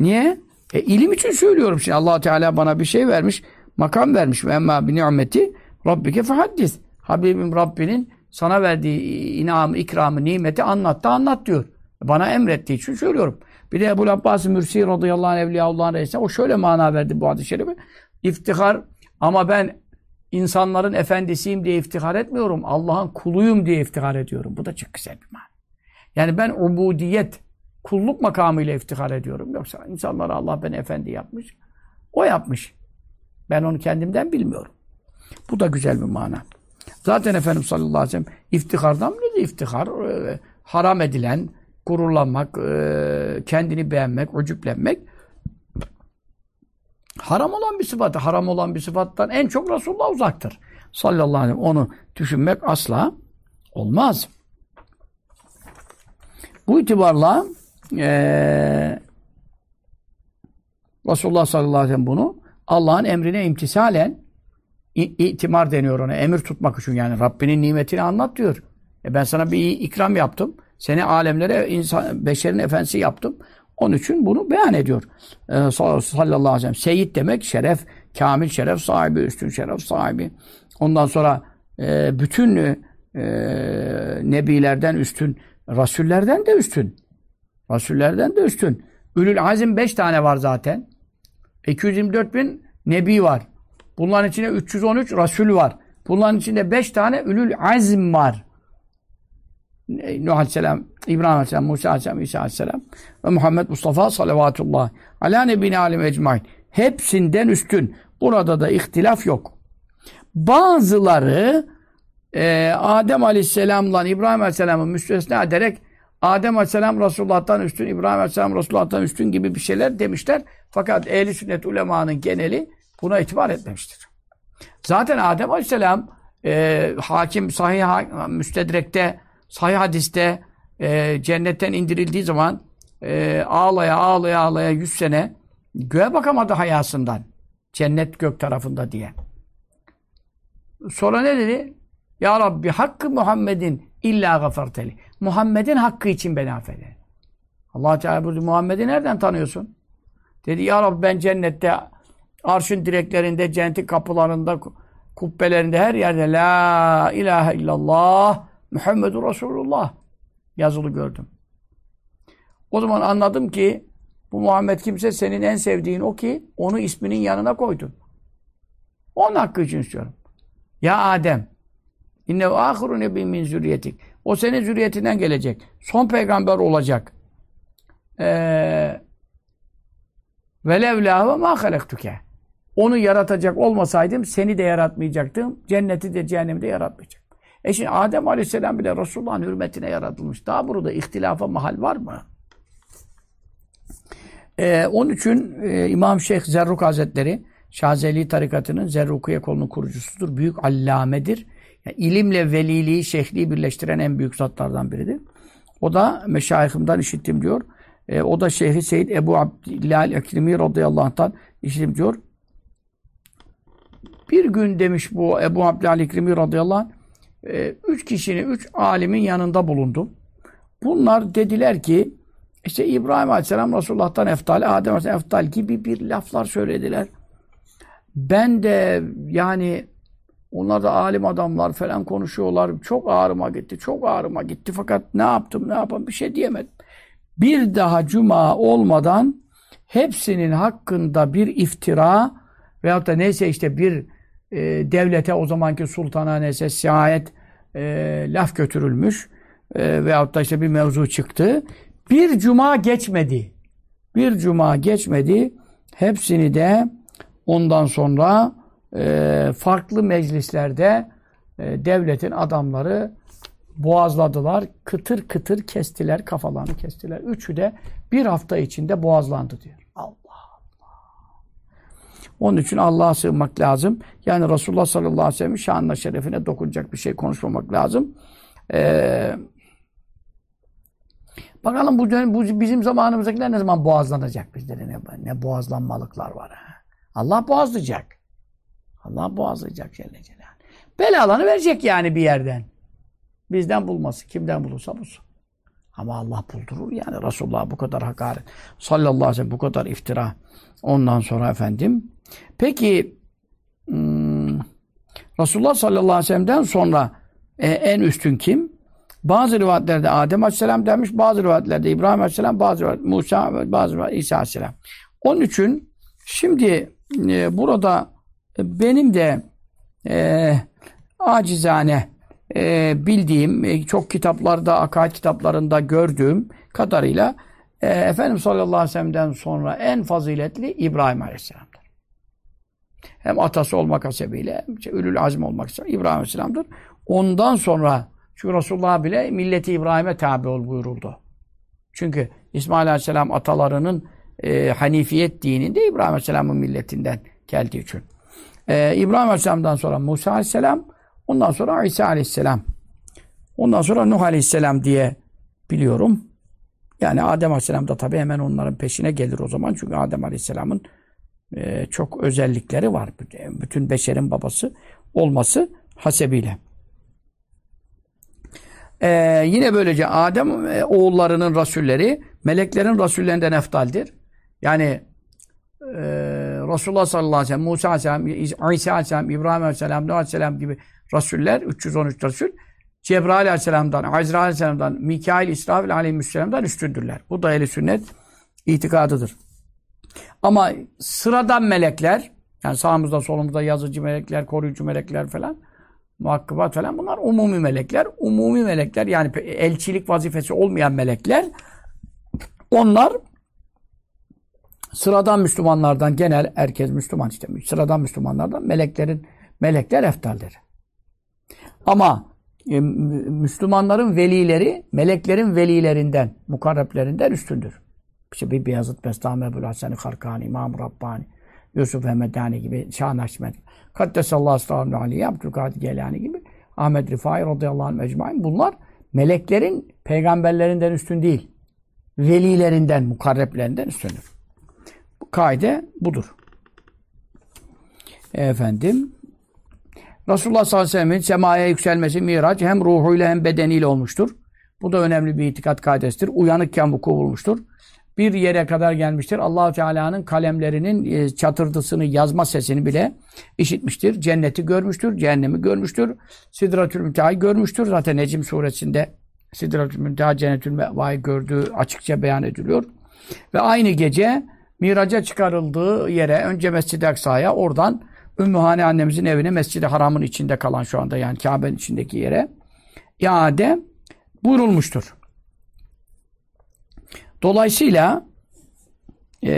Niye? E, ilim için söylüyorum. Şimdi allah Teala bana bir şey vermiş, makam vermiş. Ve emma bi ni'meti rabbike fehaddis. Habibim Rabbinin sana verdiği inamı, ikramı, nimeti anlat da anlat diyor. Bana emrettiği için söylüyorum. Bir de Ebu Abbas Mürsi radıyallahu anh evliyaullah'ın reisine o şöyle mana verdi bu hadis-i şerifi. İftihar ama ben insanların efendisiyim diye iftihar etmiyorum. Allah'ın kuluyum diye iftihar ediyorum. Bu da çok güzel bir mana. Yani ben ubudiyet, kulluk makamıyla iftihar ediyorum. Yoksa insanlara Allah beni efendi yapmış. O yapmış. Ben onu kendimden bilmiyorum. Bu da güzel bir mana. Zaten Efendimiz sallallahu aleyhi ve sellem iftihardan mı dedi? İftihar, e, haram edilen, gururlanmak, e, kendini beğenmek, ucuplenmek haram olan bir sıfat. Haram olan bir sıfattan en çok Resulullah uzaktır. Sallallahu aleyhi ve sellem. Onu düşünmek asla olmaz. Bu itibarla e, Resulullah sallallahu aleyhi ve sellem bunu Allah'ın emrine imtisalen itimar deniyor ona. Emir tutmak için yani Rabbinin nimetini anlat diyor. E ben sana bir ikram yaptım. Seni alemlere, insan, beşerin efendisi yaptım. Onun için bunu beyan ediyor. Ee, sallallahu aleyhi ve sellem. Seyyid demek şeref, kamil şeref sahibi, üstün şeref sahibi. Ondan sonra e, bütün e, nebilerden üstün, rasullerden de üstün. Rasullerden de üstün. Ülül azim beş tane var zaten. 224 bin nebi var. Bunların içinde 313 rasul var. Bunların içinde beş tane ülül azim var. Nuh Aleyhisselam, İbrahim Aleyhisselam, Musa Aleyhisselam, İsa Aleyhisselam ve Muhammed Mustafa salavatullah. Ala nebine alim ecmain. Hepsinden üstün. Burada da ihtilaf yok. Bazıları e, Adem Aleyhisselam'la İbrahim Aleyhisselam'ı müstesna ederek Adem Aleyhisselam Resulullah'tan üstün, İbrahim Aleyhisselam Resulullah'tan üstün gibi bir şeyler demişler. Fakat ehli sünnet ulemanın geneli buna itibar etmemiştir. Zaten Adem Aleyhisselam e, hakim sahih müstedrekte sahih hadiste e, cennetten indirildiği zaman e, ağlaya ağlaya ağlaya yüz sene göğe bakamadı hayasından. Cennet gök tarafında diye. Sonra ne dedi? Ya Rabbi hakkı Muhammedin illa gafarteli. Muhammed'in hakkı için beni affedin. Allah Teala buyurdu Muhammed'i nereden tanıyorsun? Dedi ya Rabbi ben cennette arşın direklerinde, cennetin kapılarında, kubbelerinde her yerde La ilahe illallah Muhammedur Resulullah yazılı gördüm. O zaman anladım ki bu Muhammed kimse senin en sevdiğin o ki onu isminin yanına koydun. Onun hakkı için istiyorum. Ya Adem inne ahiru nebi min zürriyetik. O senin zürriyetinden gelecek. Son peygamber olacak. Ee, velevlahu ma halaktuke. Onu yaratacak olmasaydım seni de yaratmayacaktım. Cenneti de cehennemi de yaratmayacaktım. E şimdi Adem Aleyhisselam bile Resulullah'ın hürmetine yaratılmış. Daha burada ihtilafa mahal var mı? Ee, onun için e, İmam Şeyh Zerruk Hazretleri Şazeli tarikatının Zerrukiye kolunun kurucusudur. Büyük allamedir. Yani ilimle veliliği, şeyhliği birleştiren en büyük zatlardan biridir. O da meşayihimden işittim diyor. E, o da Şeyhi Seyyid Ebu Abdillah el-Ekrimi radıyallahu anh'tan işittim diyor. Bir gün demiş bu Ebu Abdillah el-Ekrimi radıyallahu anh e, üç kişinin, üç alimin yanında bulundum. Bunlar dediler ki işte İbrahim Aleyhisselam Resulullah'tan eftal, Adem Aleyhisselam eftal gibi bir laflar söylediler. Ben de yani onlar da alim adamlar falan konuşuyorlar. Çok ağrıma gitti, çok ağrıma gitti. Fakat ne yaptım, ne yapayım bir şey diyemedim. Bir daha cuma olmadan hepsinin hakkında bir iftira veyahut da neyse işte bir e, devlete o zamanki sultana neyse şayet e, laf götürülmüş e, veyahut da işte bir mevzu çıktı. Bir cuma geçmedi. Bir cuma geçmedi. Hepsini de ondan sonra e, farklı meclislerde e, devletin adamları boğazladılar. Kıtır kıtır kestiler, kafalarını kestiler. Üçü de bir hafta içinde boğazlandı diyor. Allah Allah. Onun için Allah'a sığınmak lazım. Yani Resulullah sallallahu aleyhi ve sellem'in şanına şerefine dokunacak bir şey konuşmamak lazım. Ee, bakalım bu, bu bizim zamanımızdakiler ne zaman boğazlanacak bizlere ne, ne boğazlanmalıklar var. Allah boğazlayacak. Allah boğazlayacak Celle Celaluhu. Belalarını verecek yani bir yerden. Bizden bulması. Kimden bulursa bulsun. Ama Allah buldurur yani. Resulullah bu kadar hakaret. Sallallahu aleyhi ve sellem bu kadar iftira. Ondan sonra efendim. Peki hmm, Resulullah sallallahu aleyhi ve sellem'den sonra e, en üstün kim? Bazı rivayetlerde Adem Aleyhisselam demiş, bazı rivayetlerde İbrahim Aleyhisselam, bazı rivayetlerde Musa, bazı rivayetlerde İsa Aleyhisselam. Onun için şimdi e, burada benim de e, acizane e, bildiğim, e, çok kitaplarda, akaid kitaplarında gördüğüm kadarıyla e, Efendimiz sallallahu aleyhi ve sellem'den sonra en faziletli İbrahim aleyhisselam'dır. Hem atası olmak hasebiyle, hem işte, ülül azim olmak için İbrahim aleyhisselam'dır. Ondan sonra çünkü Resulullah bile milleti İbrahim'e tabi ol buyuruldu. Çünkü İsmail aleyhisselam atalarının e, Hanifiyet dininde İbrahim aleyhisselamın milletinden geldiği için. E, İbrahim aleyhisselamdan sonra Musa aleyhisselam, ondan sonra İsa aleyhisselam. Ondan sonra Nuh aleyhisselam diye biliyorum. Yani Adem Aleyhisselam da tabii hemen onların peşine gelir o zaman. Çünkü Adem Aleyhisselam'ın e, çok özellikleri var. Bütün beşerin babası olması hasebiyle. E, yine böylece Adem e, oğullarının rasulleri meleklerin rasullerinden eftaldir. Yani e, Resulullah sallallahu aleyhi ve sellem, Musa aleyhisselam, İsa aleyhisselam, İbrahim aleyhisselam, Nuh aleyhisselam gibi rasuller, 313 rasul Cebrail aleyhisselamdan, Azrail aleyhisselamdan, Mikail, İsrafil aleyhisselamdan üstündürler. Bu da ehli sünnet itikadıdır. Ama sıradan melekler, yani sağımızda solumuzda yazıcı melekler, koruyucu melekler falan, muhakkıbat falan bunlar umumi melekler. Umumi melekler yani elçilik vazifesi olmayan melekler onlar sıradan Müslümanlardan genel herkes Müslüman işte sıradan Müslümanlardan meleklerin melekler eftaldir. Ama e, Müslümanların velileri, meleklerin velilerinden, mukarreplerinden üstündür. İşte bir Beyazıt Bestami, Ebu'l Hasan-ı Karkani, İmam Rabbani, Yusuf Hemedani gibi, Şah Nakşibendi, Kaddesallahu sallallahu aleyhi Abdülkadir Gelani gibi, Ahmet Rifai radıyallahu anh mecmain. Bunlar meleklerin peygamberlerinden üstün değil. Velilerinden, mukarreplerinden üstündür. Kaide budur. Efendim, Resulullah sallallahu aleyhi ve sellem'in semaya yükselmesi, miraç hem ruhuyla hem bedeniyle olmuştur. Bu da önemli bir itikat kaidesidir. Uyanıkken vuku bulmuştur. Bir yere kadar gelmiştir. allah Teala'nın kalemlerinin e, çatırdısını, yazma sesini bile işitmiştir. Cenneti görmüştür, cehennemi görmüştür. Sidratül Münteha'yı görmüştür. Zaten Necim suresinde Sidratül Münteha Cennetül Meva'yı gördüğü açıkça beyan ediliyor. Ve aynı gece miraca çıkarıldığı yere, önce Mescid-i Aksa'ya, oradan Ümmühane annemizin evine Mescid-i Haram'ın içinde kalan şu anda yani Kabe'nin içindeki yere iade buyurulmuştur. Dolayısıyla e,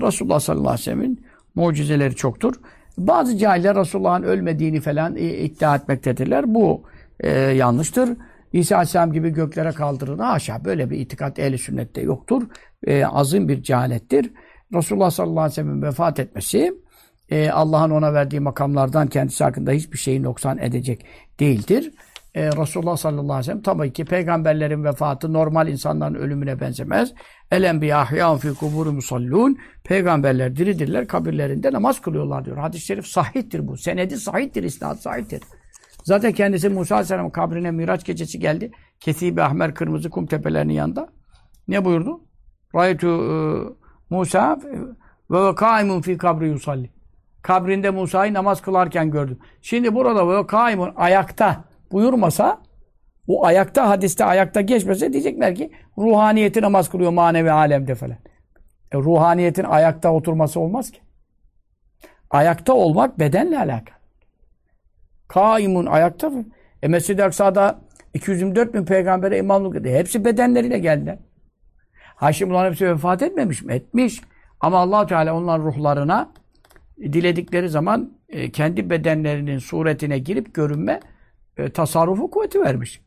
Resulullah sallallahu aleyhi ve sellem'in mucizeleri çoktur. Bazı cahiller Resulullah'ın ölmediğini falan e, iddia etmektedirler. Bu e, yanlıştır. İsa Aleyhisselam gibi göklere kaldırılır. Haşa böyle bir itikat ehli sünnette yoktur. E, azim bir cehalettir. Resulullah sallallahu aleyhi ve sellem'in vefat etmesi e, Allah'ın ona verdiği makamlardan kendisi hakkında hiçbir şeyi noksan edecek değildir. E, Resulullah sallallahu aleyhi ve sellem tabii ki peygamberlerin vefatı normal insanların ölümüne benzemez. El enbiya ahyâun fî kubûrü musallûn. Peygamberler diridirler, kabirlerinde namaz kılıyorlar diyor. Hadis-i şerif sahihtir bu. Senedi sahihtir, isnat sahihtir. Zaten kendisi Musa aleyhisselam kabrine Miraç gecesi geldi. Kesibi ahmer kırmızı kum tepelerinin yanında. Ne buyurdu? Raytu e, Musa ve kaimun fi kabri yusalli kabrinde Musa'yı namaz kılarken gördüm. Şimdi burada böyle kaimun ayakta buyurmasa bu ayakta hadiste ayakta geçmese diyecekler ki ruhaniyeti namaz kılıyor manevi alemde falan. E, ruhaniyetin ayakta oturması olmaz ki. Ayakta olmak bedenle alakalı. Kaimun ayakta mı? E Mescid-i Aksa'da 224 bin peygambere imamlık etti. Hepsi bedenleriyle geldiler. Haşim bunların hepsi vefat etmemiş mi? Etmiş. Ama allah Teala onların ruhlarına diledikleri zaman e, kendi bedenlerinin suretine girip görünme e, tasarrufu kuvveti vermiş.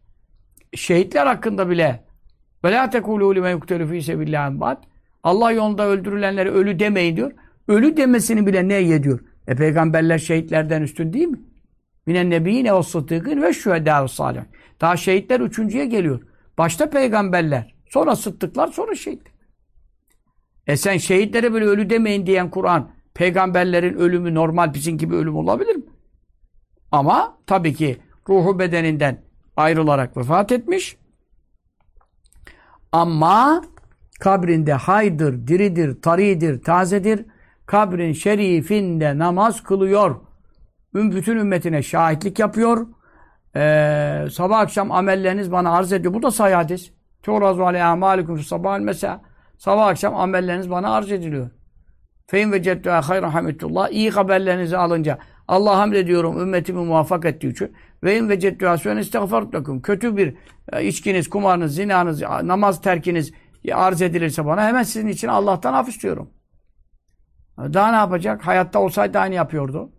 Şehitler hakkında bile وَلَا تَكُولُوا لِمَنْ يُقْتَلُ ف۪ي سَبِلَّهِ Allah yolunda öldürülenlere ölü demeyin diyor. Ölü demesini bile ne ediyor? E peygamberler şehitlerden üstün değil mi? Minen nebiyyine ve sıddıkın ve şühedâ salih. Daha şehitler üçüncüye geliyor. Başta peygamberler, sonra sıddıklar, sonra şehitler. E sen şehitlere böyle ölü demeyin diyen Kur'an Peygamberlerin ölümü normal bizim gibi ölüm olabilir mi? Ama tabii ki ruhu bedeninden ayrılarak vefat etmiş. Ama kabrinde haydır, diridir, taridir, tazedir. Kabrin şerifinde namaz kılıyor. Bütün ümmetine şahitlik yapıyor. Ee, sabah akşam amelleriniz bana arz ediyor. Bu da sahih hadis. Tuğrazu aleyhi amalikum sabah mesela. Sabah akşam amelleriniz bana arz ediliyor. Fein ve ceddüha hayra hamidullah. İyi haberlerinizi alınca Allah hamd ediyorum ümmetimi muvaffak ettiği için. Ve in ve ceddüha süen istiğfartlakum. Kötü bir e, içkiniz, kumarınız, zinanız, namaz terkiniz arz edilirse bana hemen sizin için Allah'tan af istiyorum. Daha ne yapacak? Hayatta olsaydı aynı yapıyordu.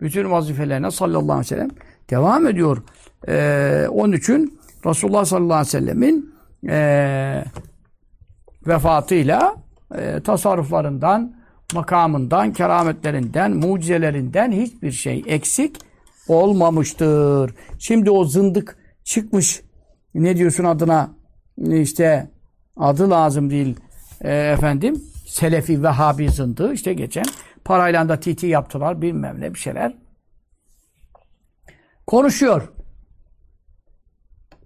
Bütün vazifelerine sallallahu aleyhi ve sellem devam ediyor. Ee, onun için Resulullah sallallahu aleyhi ve sellemin e, vefatıyla e, tasarruflarından, makamından, kerametlerinden, mucizelerinden hiçbir şey eksik olmamıştır. Şimdi o zındık çıkmış ne diyorsun adına işte adı lazım değil e, efendim Selefi Vehhabi zındığı işte geçen parayla da TT yaptılar bilmem ne bir şeyler. Konuşuyor.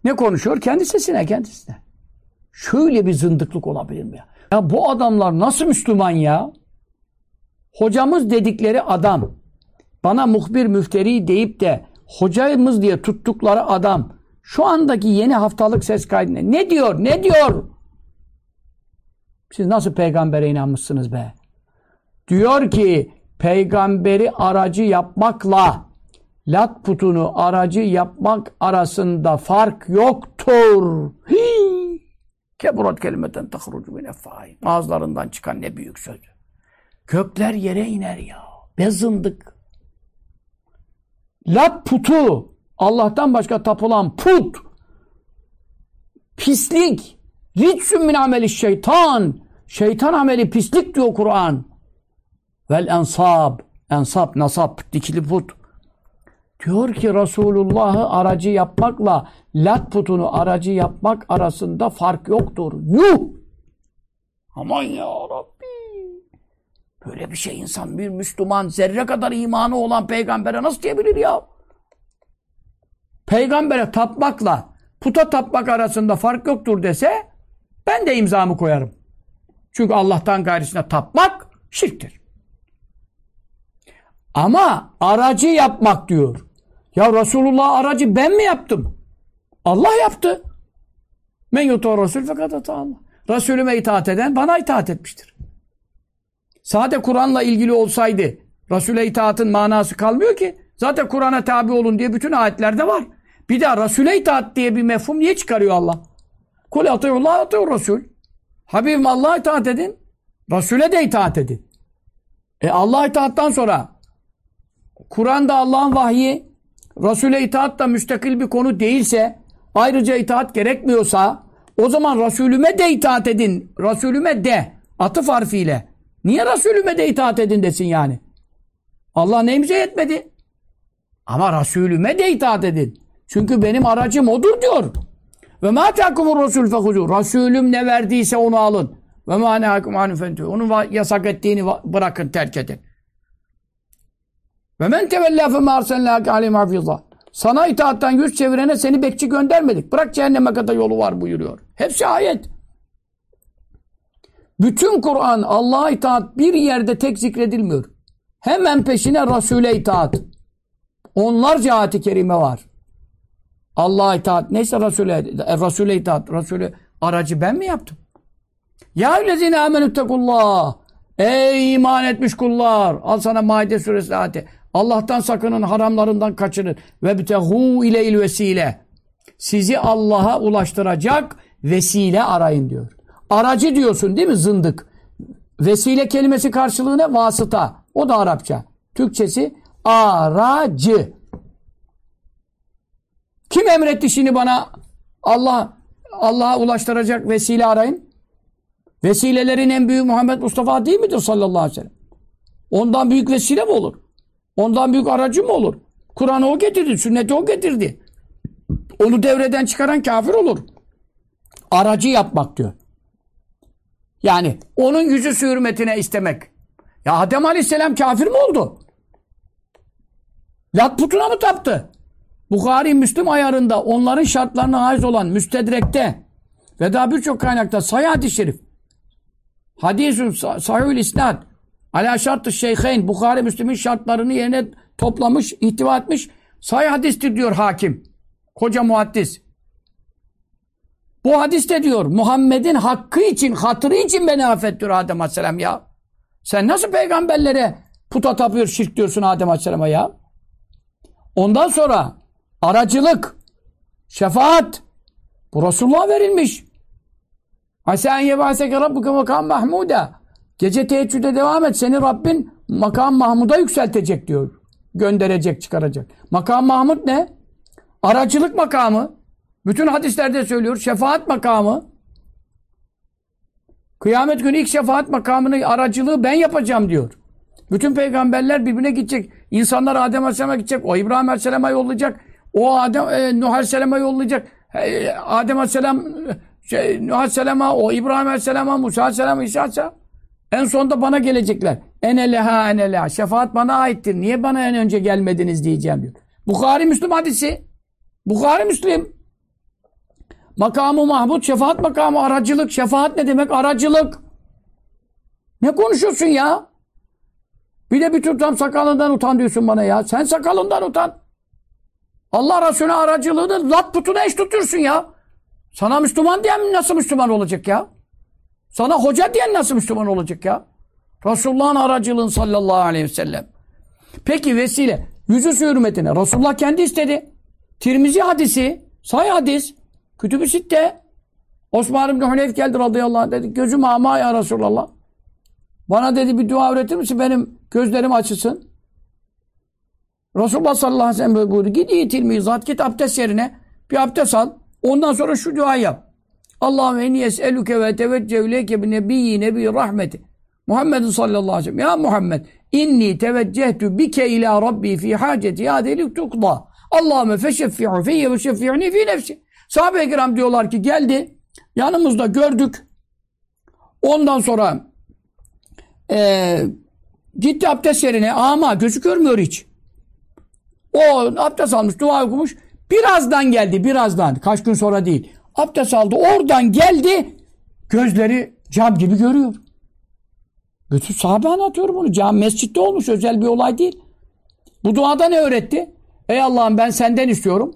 Ne konuşuyor? Kendi sesine kendisine. Şöyle bir zındıklık olabilir mi ya? Ya bu adamlar nasıl Müslüman ya? Hocamız dedikleri adam, bana muhbir müfteri deyip de hocamız diye tuttukları adam, şu andaki yeni haftalık ses kaydına ne diyor, ne diyor? Siz nasıl peygambere inanmışsınız be? Diyor ki, peygamberi aracı yapmakla lat putunu aracı yapmak arasında fark yoktur. Hii. Keburat kelimeten tahrucu min effahim. Ağızlarından çıkan ne büyük söz. Gökler yere iner ya. Bezındık. Lat putu. Allah'tan başka tapılan put. Pislik. Ritsün min ameli şeytan. Şeytan ameli pislik diyor Kur'an. Vel ensab. Ensab, nasab, dikili put. Diyor ki Resulullah'ı aracı yapmakla lat putunu aracı yapmak arasında fark yoktur. Yuh! Aman ya Rabbi! Böyle bir şey insan bir Müslüman zerre kadar imanı olan peygambere nasıl diyebilir ya? Peygambere tapmakla puta tapmak arasında fark yoktur dese ben de imzamı koyarım. Çünkü Allah'tan gayrısına tapmak şirktir. Ama aracı yapmak diyor. Ya Resulullah aracı ben mi yaptım? Allah yaptı. Men yutu Resul fakat Allah. Resulüme itaat eden bana itaat etmiştir. Sade Kur'an'la ilgili olsaydı Resul'e itaatın manası kalmıyor ki. Zaten Kur'an'a tabi olun diye bütün ayetlerde var. Bir de Resul'e itaat diye bir mefhum niye çıkarıyor Allah? Kul atıyullah atıyor Resul. Habibim Allah'a itaat edin. Resul'e de itaat edin. E Allah'a itaattan sonra Kur'an'da Allah'ın vahyi Resul'e itaat da müstakil bir konu değilse, ayrıca itaat gerekmiyorsa, o zaman Resulüme de itaat edin. Resulüme de. Atıf harfiyle. Niye Resulüme de itaat edin desin yani? Allah neyimize yetmedi? Ama Resulüme de itaat edin. Çünkü benim aracım odur diyor. Ve ma takumur Resul fehuzu. Resulüm ne verdiyse onu alın. Ve ma nehakum anifentü. Onun yasak ettiğini bırakın, terk edin. Ve men tevellâ femâ arsenlâke aleyhim. Sana itaattan yüz çevirene seni bekçi göndermedik. Bırak cehenneme kadar yolu var buyuruyor. Hepsi ayet. Bütün Kur'an Allah'a itaat bir yerde tek zikredilmiyor. Hemen peşine Resul'e itaat. Onlarca ayet-i kerime var. Allah'a itaat. Neyse Resul'e e, Resul'e itaat. Resul'e aracı ben mi yaptım? Ya lezine amenüttekullah. Ey iman etmiş kullar. Al sana Maide suresi ayeti. Allah'tan sakının, haramlarından kaçının. Ve bitehu ileyl vesile. Sizi Allah'a ulaştıracak vesile arayın diyor. Aracı diyorsun değil mi zındık? Vesile kelimesi karşılığı ne? Vasıta. O da Arapça. Türkçesi aracı. Kim emretti şimdi bana Allah Allah'a ulaştıracak vesile arayın? Vesilelerin en büyüğü Muhammed Mustafa değil midir sallallahu aleyhi ve sellem? Ondan büyük vesile mi olur? Ondan büyük aracı mı olur? Kur'an'ı o getirdi, sünneti o getirdi. Onu devreden çıkaran kafir olur. Aracı yapmak diyor. Yani onun yüzü hürmetine istemek. Ya Adem Aleyhisselam kafir mi oldu? Lat putuna mı taptı? Bukhari Müslüm ayarında onların şartlarına haiz olan müstedrekte ve daha birçok kaynakta sayı hadis-i şerif hadisun sahihül isnad Ala şartı şeyheyn Bukhari Müslim'in şartlarını yerine toplamış, ihtiva etmiş. Say hadistir diyor hakim. Koca muhaddis. Bu hadiste diyor Muhammed'in hakkı için, hatırı için beni affet diyor Adem Aleyhisselam ya. Sen nasıl peygamberlere puta tapıyor, şirk diyorsun Adem Aleyhisselam'a ya? Ondan sonra aracılık, şefaat bu Resulullah'a verilmiş. Asa en yebâseke rabbuke makam mahmuda. Gece teheccüde devam et. Seni Rabbin makam Mahmud'a yükseltecek diyor. Gönderecek, çıkaracak. Makam Mahmud ne? Aracılık makamı. Bütün hadislerde söylüyor. Şefaat makamı. Kıyamet günü ilk şefaat makamını, aracılığı ben yapacağım diyor. Bütün peygamberler birbirine gidecek. İnsanlar Adem Aleyhisselam'a gidecek. O İbrahim Aleyhisselam'a yollayacak. O Adem, e, Nuh Aleyhisselam'a yollayacak. E, Adem Aleyhisselam şey, Nuh Aleyhisselam'a, o İbrahim Aleyhisselam'a, Musa Aleyhisselam'a, İsa Aleyhisselam. En sonunda bana gelecekler. Ene leha ene leha. Şefaat bana aittir. Niye bana en önce gelmediniz diyeceğim diyor. Bukhari Müslüm hadisi. Bukhari Müslim. Makamı Mahmud, şefaat makamı, aracılık. Şefaat ne demek? Aracılık. Ne konuşuyorsun ya? Bir de bir tutam sakalından utan diyorsun bana ya. Sen sakalından utan. Allah Resulüne aracılığını lat putuna eş tutuyorsun ya. Sana Müslüman diyen nasıl Müslüman olacak ya? Sana hoca diyen nasıl Müslüman olacak ya? Resulullah'ın aracılığın sallallahu aleyhi ve sellem. Peki vesile. Yüzü hürmetine. Resulullah kendi istedi. Tirmizi hadisi. Say hadis. Kütüb-i Sitte. Osman İbni Huneyf geldi radıyallahu anh dedi. Gözüm ama ya Resulallah. Bana dedi bir dua öğretir misin? Benim gözlerim açılsın. Resulullah sallallahu aleyhi ve sellem buyurdu. Git iyi tilmizat, git abdest yerine bir abdest al. Ondan sonra şu duayı yap. Allahümme inni es'eluke ve teveccehüleyke bi nebiyyi nebi rahmeti. Muhammed sallallahu aleyhi ve sellem. Ya Muhammed inni teveccehtu bike ila rabbi fi haceti ya delik tukda. Allahümme feşeffi'u fiyye ve şeffi'ni fi nefsi. Sahabe-i kiram diyorlar ki geldi. Yanımızda gördük. Ondan sonra e, gitti abdest yerine ama gözü görmüyor hiç. O abdest almış, dua okumuş. Birazdan geldi, birazdan. Kaç gün sonra değil. Abdest aldı, oradan geldi. Gözleri cam gibi görüyor. Bütün sahabe anlatıyor bunu. Cam mescitte olmuş, özel bir olay değil. Bu duada ne öğretti? Ey Allah'ım ben senden istiyorum.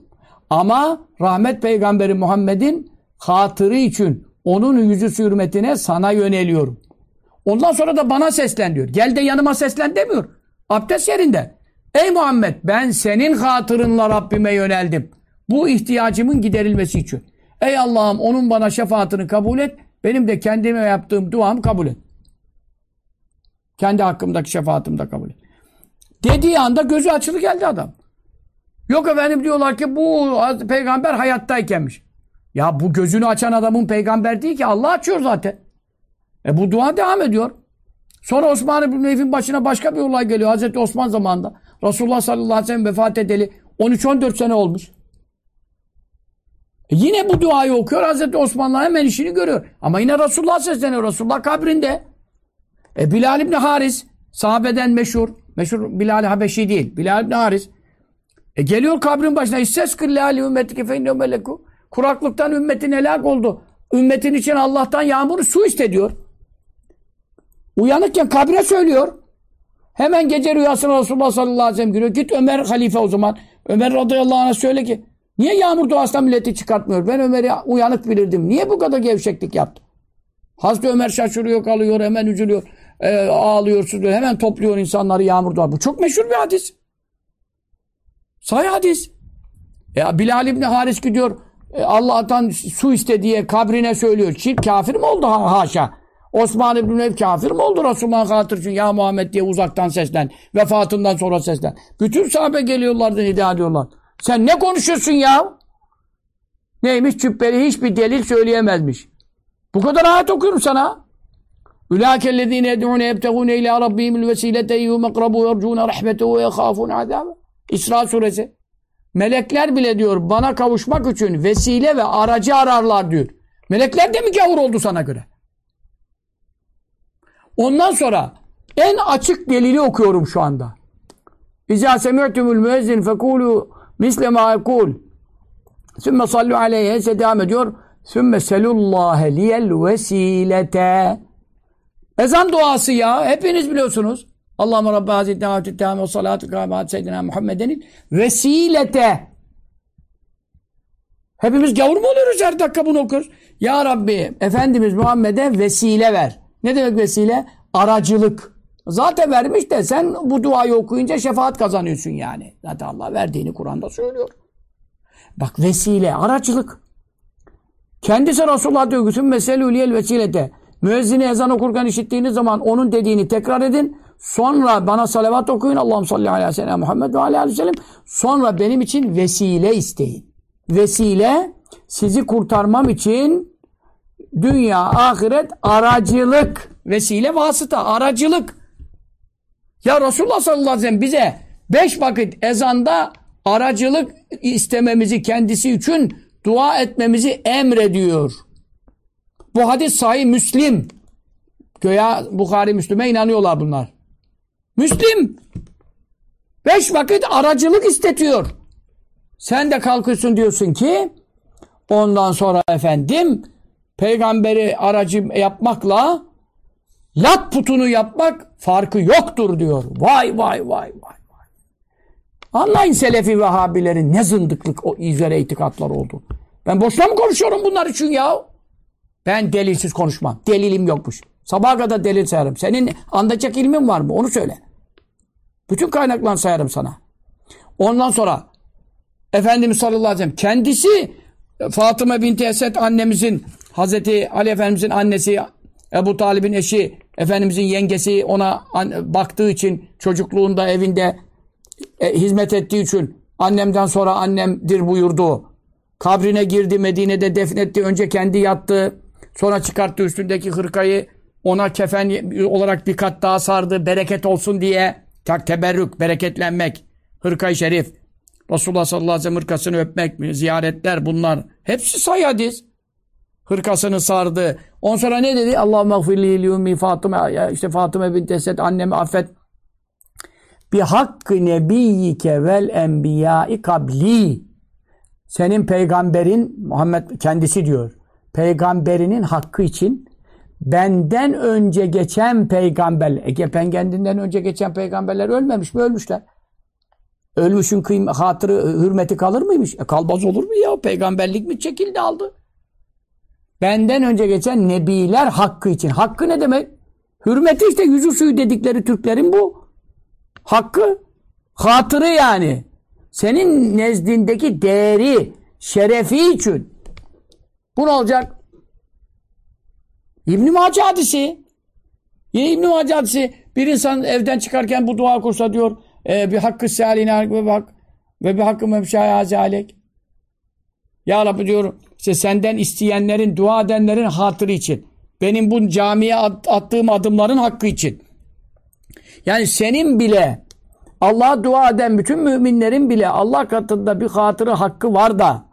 Ama rahmet peygamberi Muhammed'in hatırı için onun yüzü hürmetine sana yöneliyorum. Ondan sonra da bana seslen diyor. Gel de yanıma seslen demiyor. Abdest yerinde. Ey Muhammed ben senin hatırınla Rabbime yöneldim. Bu ihtiyacımın giderilmesi için. Ey Allah'ım onun bana şefaatini kabul et. Benim de kendime yaptığım duamı kabul et. Kendi hakkımdaki şefaatimi de kabul et. Dediği anda gözü açılı geldi adam. Yok efendim diyorlar ki bu peygamber hayattaykenmiş. Ya bu gözünü açan adamın peygamber değil ki Allah açıyor zaten. E bu dua devam ediyor. Sonra Osman İbn Neyf'in başına başka bir olay geliyor. Hazreti Osman zamanında. Resulullah sallallahu aleyhi ve sellem vefat edeli 13-14 sene olmuş. E yine bu duayı okuyor. Hazreti Osman'la hemen işini görüyor. Ama yine Resulullah sesleniyor. Resulullah kabrinde. E Bilal İbni Haris sahabeden meşhur. Meşhur Bilal Habeşi değil. Bilal İbni Haris. E geliyor kabrin başına. İsses kırlâli ümmetike feynev meleku. Kuraklıktan ümmetin helak oldu. Ümmetin için Allah'tan yağmuru su istediyor. Uyanıkken kabre söylüyor. Hemen gece rüyasına Resulullah sallallahu aleyhi ve sellem giriyor. Git Ömer halife o zaman. Ömer radıyallahu anh'a söyle ki niye yağmur duasından milleti çıkartmıyor? Ben Ömer'i uyanık bilirdim. Niye bu kadar gevşeklik yaptı? Hazreti Ömer şaşırıyor kalıyor hemen üzülüyor. E, ağlıyor sızlıyor. Hemen topluyor insanları yağmur dua. Bu çok meşhur bir hadis. Sahih hadis. Ya Bilal İbni Haris gidiyor. E, Allah'tan su iste diye kabrine söylüyor. Şirk kafir mi oldu ha, haşa? Osman İbni Ev kafir mi oldu Resulullah'ın hatır için? Ya Muhammed diye uzaktan seslen. Vefatından sonra seslen. Bütün sahabe geliyorlardı nida ediyorlar. Sen ne konuşuyorsun ya? Neymiş cübbeli hiçbir delil söyleyemezmiş. Bu kadar ayet okuyorum sana. Ülâkellezîne yed'ûne yebtegûne ilâ rabbîmil vesîlete eyyûm ekrabû yercûne rahmetehu ve yekâfûne azâbe. İsra suresi. Melekler bile diyor bana kavuşmak için vesile ve aracı ararlar diyor. Melekler de mi gavur oldu sana göre? Ondan sonra en açık delili okuyorum şu anda. İzâ semi'tumul müezzin fekûlû misle mâ yekûl. Sümme sallu aleyhe ise devam ediyor. Sümme selullâhe liyel vesilete. Ezan duası ya. Hepiniz biliyorsunuz. Allahümme Rabbi Hazreti Davetü Teâme ve salatu kâme Seyyidina Muhammeden'in vesilete. Hepimiz gavur mu oluyoruz her dakika bunu okuyoruz? Ya Rabbi Efendimiz Muhammed'e vesile ver. Ne demek vesile? Aracılık. Zaten vermiş de sen bu duayı okuyunca şefaat kazanıyorsun yani. Zaten Allah verdiğini Kur'an'da söylüyor. Bak vesile, aracılık. Kendisi Resulullah diyor ki meselüliyel vesilete. Müezzini ezan okurken işittiğiniz zaman onun dediğini tekrar edin. Sonra bana salavat okuyun. Allah'ım salli aleyhi ve sellem Muhammed ve aleyhi ve sellem. Sonra benim için vesile isteyin. Vesile sizi kurtarmam için dünya, ahiret, aracılık. Vesile vasıta, aracılık. Ya Resulullah sallallahu aleyhi ve sellem bize beş vakit ezanda aracılık istememizi kendisi için dua etmemizi emrediyor. Bu hadis sahih Müslim. Göya Bukhari Müslüme inanıyorlar bunlar. Müslim. Beş vakit aracılık istetiyor. Sen de kalkıyorsun diyorsun ki ondan sonra efendim peygamberi aracı yapmakla lat putunu yapmak farkı yoktur diyor. Vay vay vay vay. Anlayın Selefi Vehhabilerin ne zındıklık o üzere itikatlar oldu. Ben boşuna mı konuşuyorum bunlar için ya? Ben delilsiz konuşmam. Delilim yokmuş. Sabaha kadar delil sayarım. Senin anlayacak ilmin var mı? Onu söyle. Bütün kaynaklarını sayarım sana. Ondan sonra Efendimiz sallallahu aleyhi ve sellem kendisi Fatıma binti Esed annemizin Hazreti Ali Efendimizin annesi Ebu Talib'in eşi Efendimizin yengesi ona baktığı için çocukluğunda evinde e, hizmet ettiği için annemden sonra annemdir buyurdu. Kabrine girdi Medine'de defnetti. Önce kendi yattı. Sonra çıkarttı üstündeki hırkayı. Ona kefen olarak bir kat daha sardı. Bereket olsun diye. Tak teberrük, bereketlenmek. Hırkayı şerif. Resulullah sallallahu aleyhi ve sellem hırkasını öpmek, ziyaretler bunlar. Hepsi say hadis. Hırkasını sardı. On sonra ne dedi? Allahümme gfirli liyummi Fatıma. işte Fatıma bin Esed annemi affet bi hakkı nebiyyike vel enbiyai kabli senin peygamberin Muhammed kendisi diyor peygamberinin hakkı için benden önce geçen peygamber Ege kendinden önce geçen peygamberler ölmemiş mi ölmüşler ölmüşün kıym hatırı hürmeti kalır mıymış e kalmaz olur mu ya peygamberlik mi çekildi aldı benden önce geçen nebiler hakkı için hakkı ne demek hürmeti işte yüzü suyu dedikleri Türklerin bu Hakkı, hatırı yani. Senin nezdindeki değeri, şerefi için. Bu ne olacak? İbn-i Mace hadisi. Yine İbn-i Mace hadisi. Bir insan evden çıkarken bu dua kursa diyor e, bir hakkı saline ve ve bir hakkı memşaya alek. Ya Rabbi diyor işte senden isteyenlerin, dua edenlerin hatırı için. Benim bu camiye attığım adımların hakkı için. Yani senin bile Allah'a dua eden bütün müminlerin bile Allah katında bir hatırı hakkı var da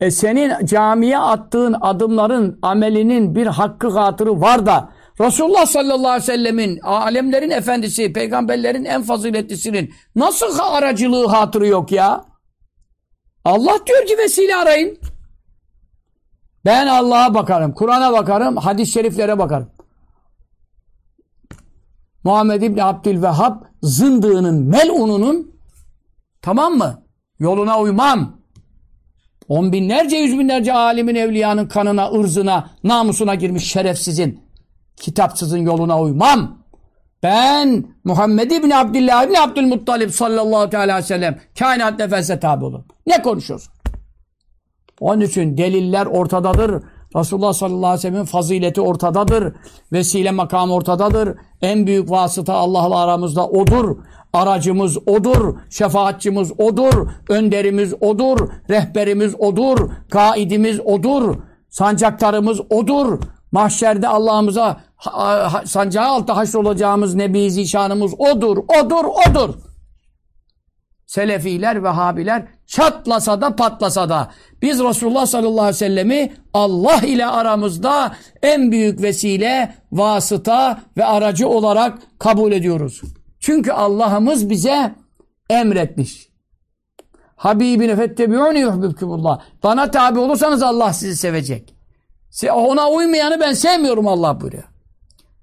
e senin camiye attığın adımların amelinin bir hakkı hatırı var da Resulullah sallallahu aleyhi ve sellemin alemlerin efendisi, peygamberlerin en faziletlisinin nasıl aracılığı hatırı yok ya? Allah diyor ki vesile arayın. Ben Allah'a bakarım, Kur'an'a bakarım, hadis-i şeriflere bakarım. Muhammed İbni Abdülvehhab zındığının, melununun tamam mı? Yoluna uymam. On binlerce, yüz binlerce alimin, evliyanın kanına, ırzına, namusuna girmiş şerefsizin, kitapsızın yoluna uymam. Ben Muhammed İbni Abdullah İbni Abdülmuttalib sallallahu aleyhi ve sellem kainat nefese tabi olun. Ne konuşuyorsun? Onun için deliller ortadadır. Resulullah sallallahu aleyhi ve sellem'in fazileti ortadadır. Vesile makam ortadadır. En büyük vasıta Allah'la aramızda odur. Aracımız odur. Şefaatçimiz odur. Önderimiz odur. Rehberimiz odur. Kaidimiz odur. Sancaktarımız odur. Mahşerde Allah'ımıza sancağı altı haşr olacağımız Nebi Zişanımız odur, odur, odur. Selefiler, Vehhabiler çatlasa da patlasa da biz Resulullah sallallahu aleyhi ve sellemi Allah ile aramızda en büyük vesile, vasıta ve aracı olarak kabul ediyoruz. Çünkü Allah'ımız bize emretmiş. Habibine fettebi'uni yuhbibkumullah. Bana tabi olursanız Allah sizi sevecek. Ona uymayanı ben sevmiyorum Allah buyuruyor.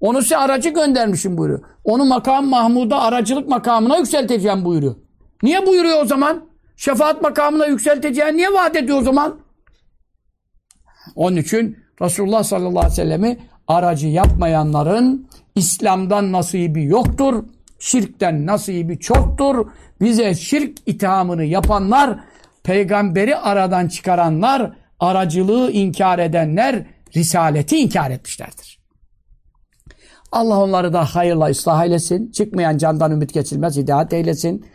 Onu size aracı göndermişim buyuruyor. Onu makam Mahmud'a aracılık makamına yükselteceğim buyuruyor. Niye buyuruyor o zaman? Şefaat makamına yükselteceğini niye vaat ediyor o zaman? Onun için Resulullah sallallahu aleyhi ve sellemi aracı yapmayanların İslam'dan nasibi yoktur. Şirkten nasibi çoktur. Bize şirk ithamını yapanlar, peygamberi aradan çıkaranlar, aracılığı inkar edenler, risaleti inkar etmişlerdir. Allah onları da hayırla ıslah eylesin. Çıkmayan candan ümit geçilmez, hidayet eylesin.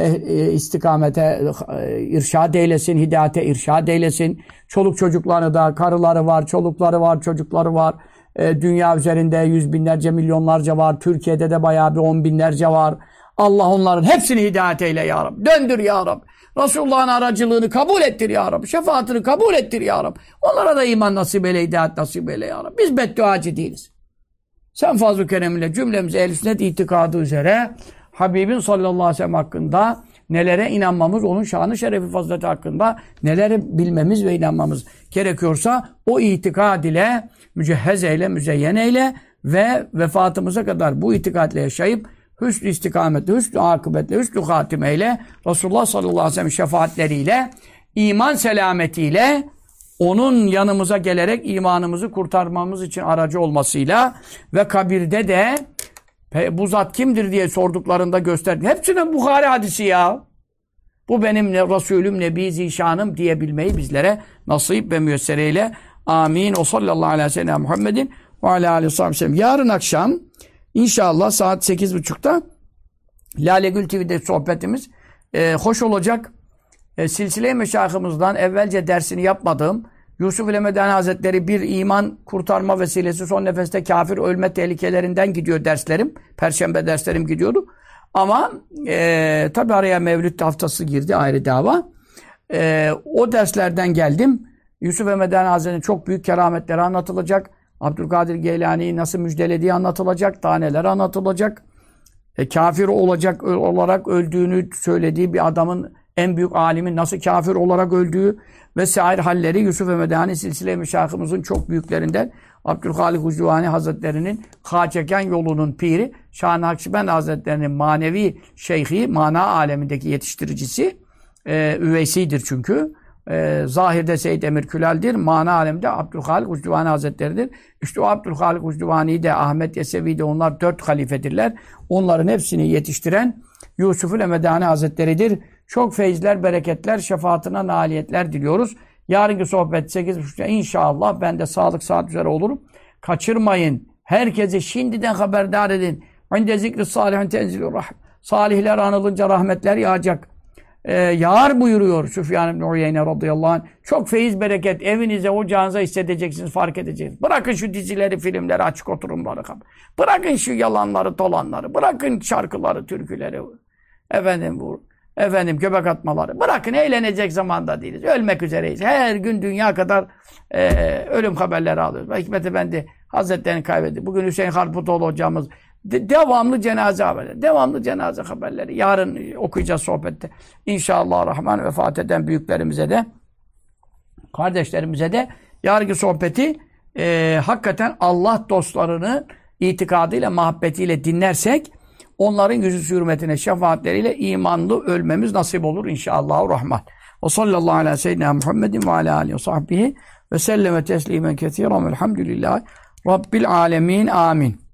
E, e, istikamete e, irşad eylesin, hidayete irşad eylesin. Çoluk çocukları da, karıları var, çolukları var, çocukları var. E, dünya üzerinde yüz binlerce, milyonlarca var. Türkiye'de de bayağı bir on binlerce var. Allah onların hepsini hidayet eyle ya Rabbi. Döndür ya Rabbi. Resulullah'ın aracılığını kabul ettir ya Rabbi. Şefaatini kabul ettir ya Rabbi. Onlara da iman nasip eyle, hidayet nasip eyle ya Rabbi. Biz bedduacı değiliz. Sen fazl-ı kereminle cümlemizi ehl sünnet itikadı üzere Habibin sallallahu aleyhi ve sellem hakkında nelere inanmamız, onun şanı şerefi fazileti hakkında neleri bilmemiz ve inanmamız gerekiyorsa o itikad ile mücehhez eyle, müzeyyen eyle ve vefatımıza kadar bu itikadle yaşayıp hüsnü istikametle, hüsnü akıbetle, hüsnü hatimeyle Resulullah sallallahu aleyhi ve sellem şefaatleriyle iman selametiyle onun yanımıza gelerek imanımızı kurtarmamız için aracı olmasıyla ve kabirde de bu zat kimdir diye sorduklarında gösterdi. Hepsine Bukhari hadisi ya. Bu benim ne, Resulüm, Nebi Zişanım diyebilmeyi bizlere nasip ve müyessereyle. Amin. O sallallahu aleyhi ve sellem Muhammedin ve aleyhi aleyhi ve sellem. Yarın akşam inşallah saat 8.30'da Lale Gül TV'de sohbetimiz e, hoş olacak. E, Silsile-i Meşahımızdan evvelce dersini yapmadığım Yusuf ile Medeni Hazretleri bir iman kurtarma vesilesi son nefeste kafir ölme tehlikelerinden gidiyor derslerim. Perşembe derslerim gidiyordu. Ama e, tabi araya Mevlüt haftası girdi ayrı dava. E, o derslerden geldim. Yusuf ve Medeni Hazretleri'nin çok büyük kerametleri anlatılacak. Abdülkadir Geylani'yi nasıl müjdelediği anlatılacak. Daha neler anlatılacak. E, kafir olacak olarak öldüğünü söylediği bir adamın en büyük alimin nasıl kafir olarak öldüğü vesaire halleri Yusuf ve Medani silsile müşahımızın çok büyüklerinden Abdülhalik Ucuvani Hazretleri'nin Haçeken yolunun piri Şah-ı Hazretleri'nin manevi şeyhi, mana alemindeki yetiştiricisi e, üveysidir çünkü. E, zahirde Seyyid Emir Külal'dir. Mana aleminde Abdülhalik Ucuvani Hazretleri'dir. İşte o Abdülhalik Ucuvani de Ahmet Yesevi de onlar dört halifedirler. Onların hepsini yetiştiren Yusuf-ül Emedani Hazretleri'dir. Çok feyizler, bereketler, şefaatine nailiyetler diliyoruz. Yarınki sohbet 8.30'da inşallah ben de sağlık saat üzere olurum. Kaçırmayın. Herkese şimdiden haberdar edin. İnde zikri salihin tenzilur rahmet. Salihler anılınca rahmetler yağacak. Ee, yağar buyuruyor Süfyan ibn Uyeyne radıyallahu anh. Çok feyiz bereket evinize, ocağınıza hissedeceksiniz, fark edeceksiniz. Bırakın şu dizileri, filmleri, açık oturumları. Bırakın şu yalanları, dolanları. Bırakın şarkıları, türküleri. Efendim bu efendim göbek atmaları. Bırakın eğlenecek zamanda değiliz. Ölmek üzereyiz. Her gün dünya kadar e, ölüm haberleri alıyoruz. Hikmet Efendi Hazretleri'ni kaybetti. Bugün Hüseyin Harputoğlu hocamız de, devamlı cenaze haberleri. Devamlı cenaze haberleri. Yarın okuyacağız sohbette. İnşallah Rahman vefat eden büyüklerimize de kardeşlerimize de yarınki sohbeti e, hakikaten Allah dostlarını itikadıyla, muhabbetiyle dinlersek onların yüzü hürmetine şefaatleriyle imanlı ölmemiz nasip olur inşallah rahman. Ve sallallahu ala seyyidina Muhammedin ve ala alihi ve sahbihi ve selleme teslimen kethiren velhamdülillah Rabbil alemin amin.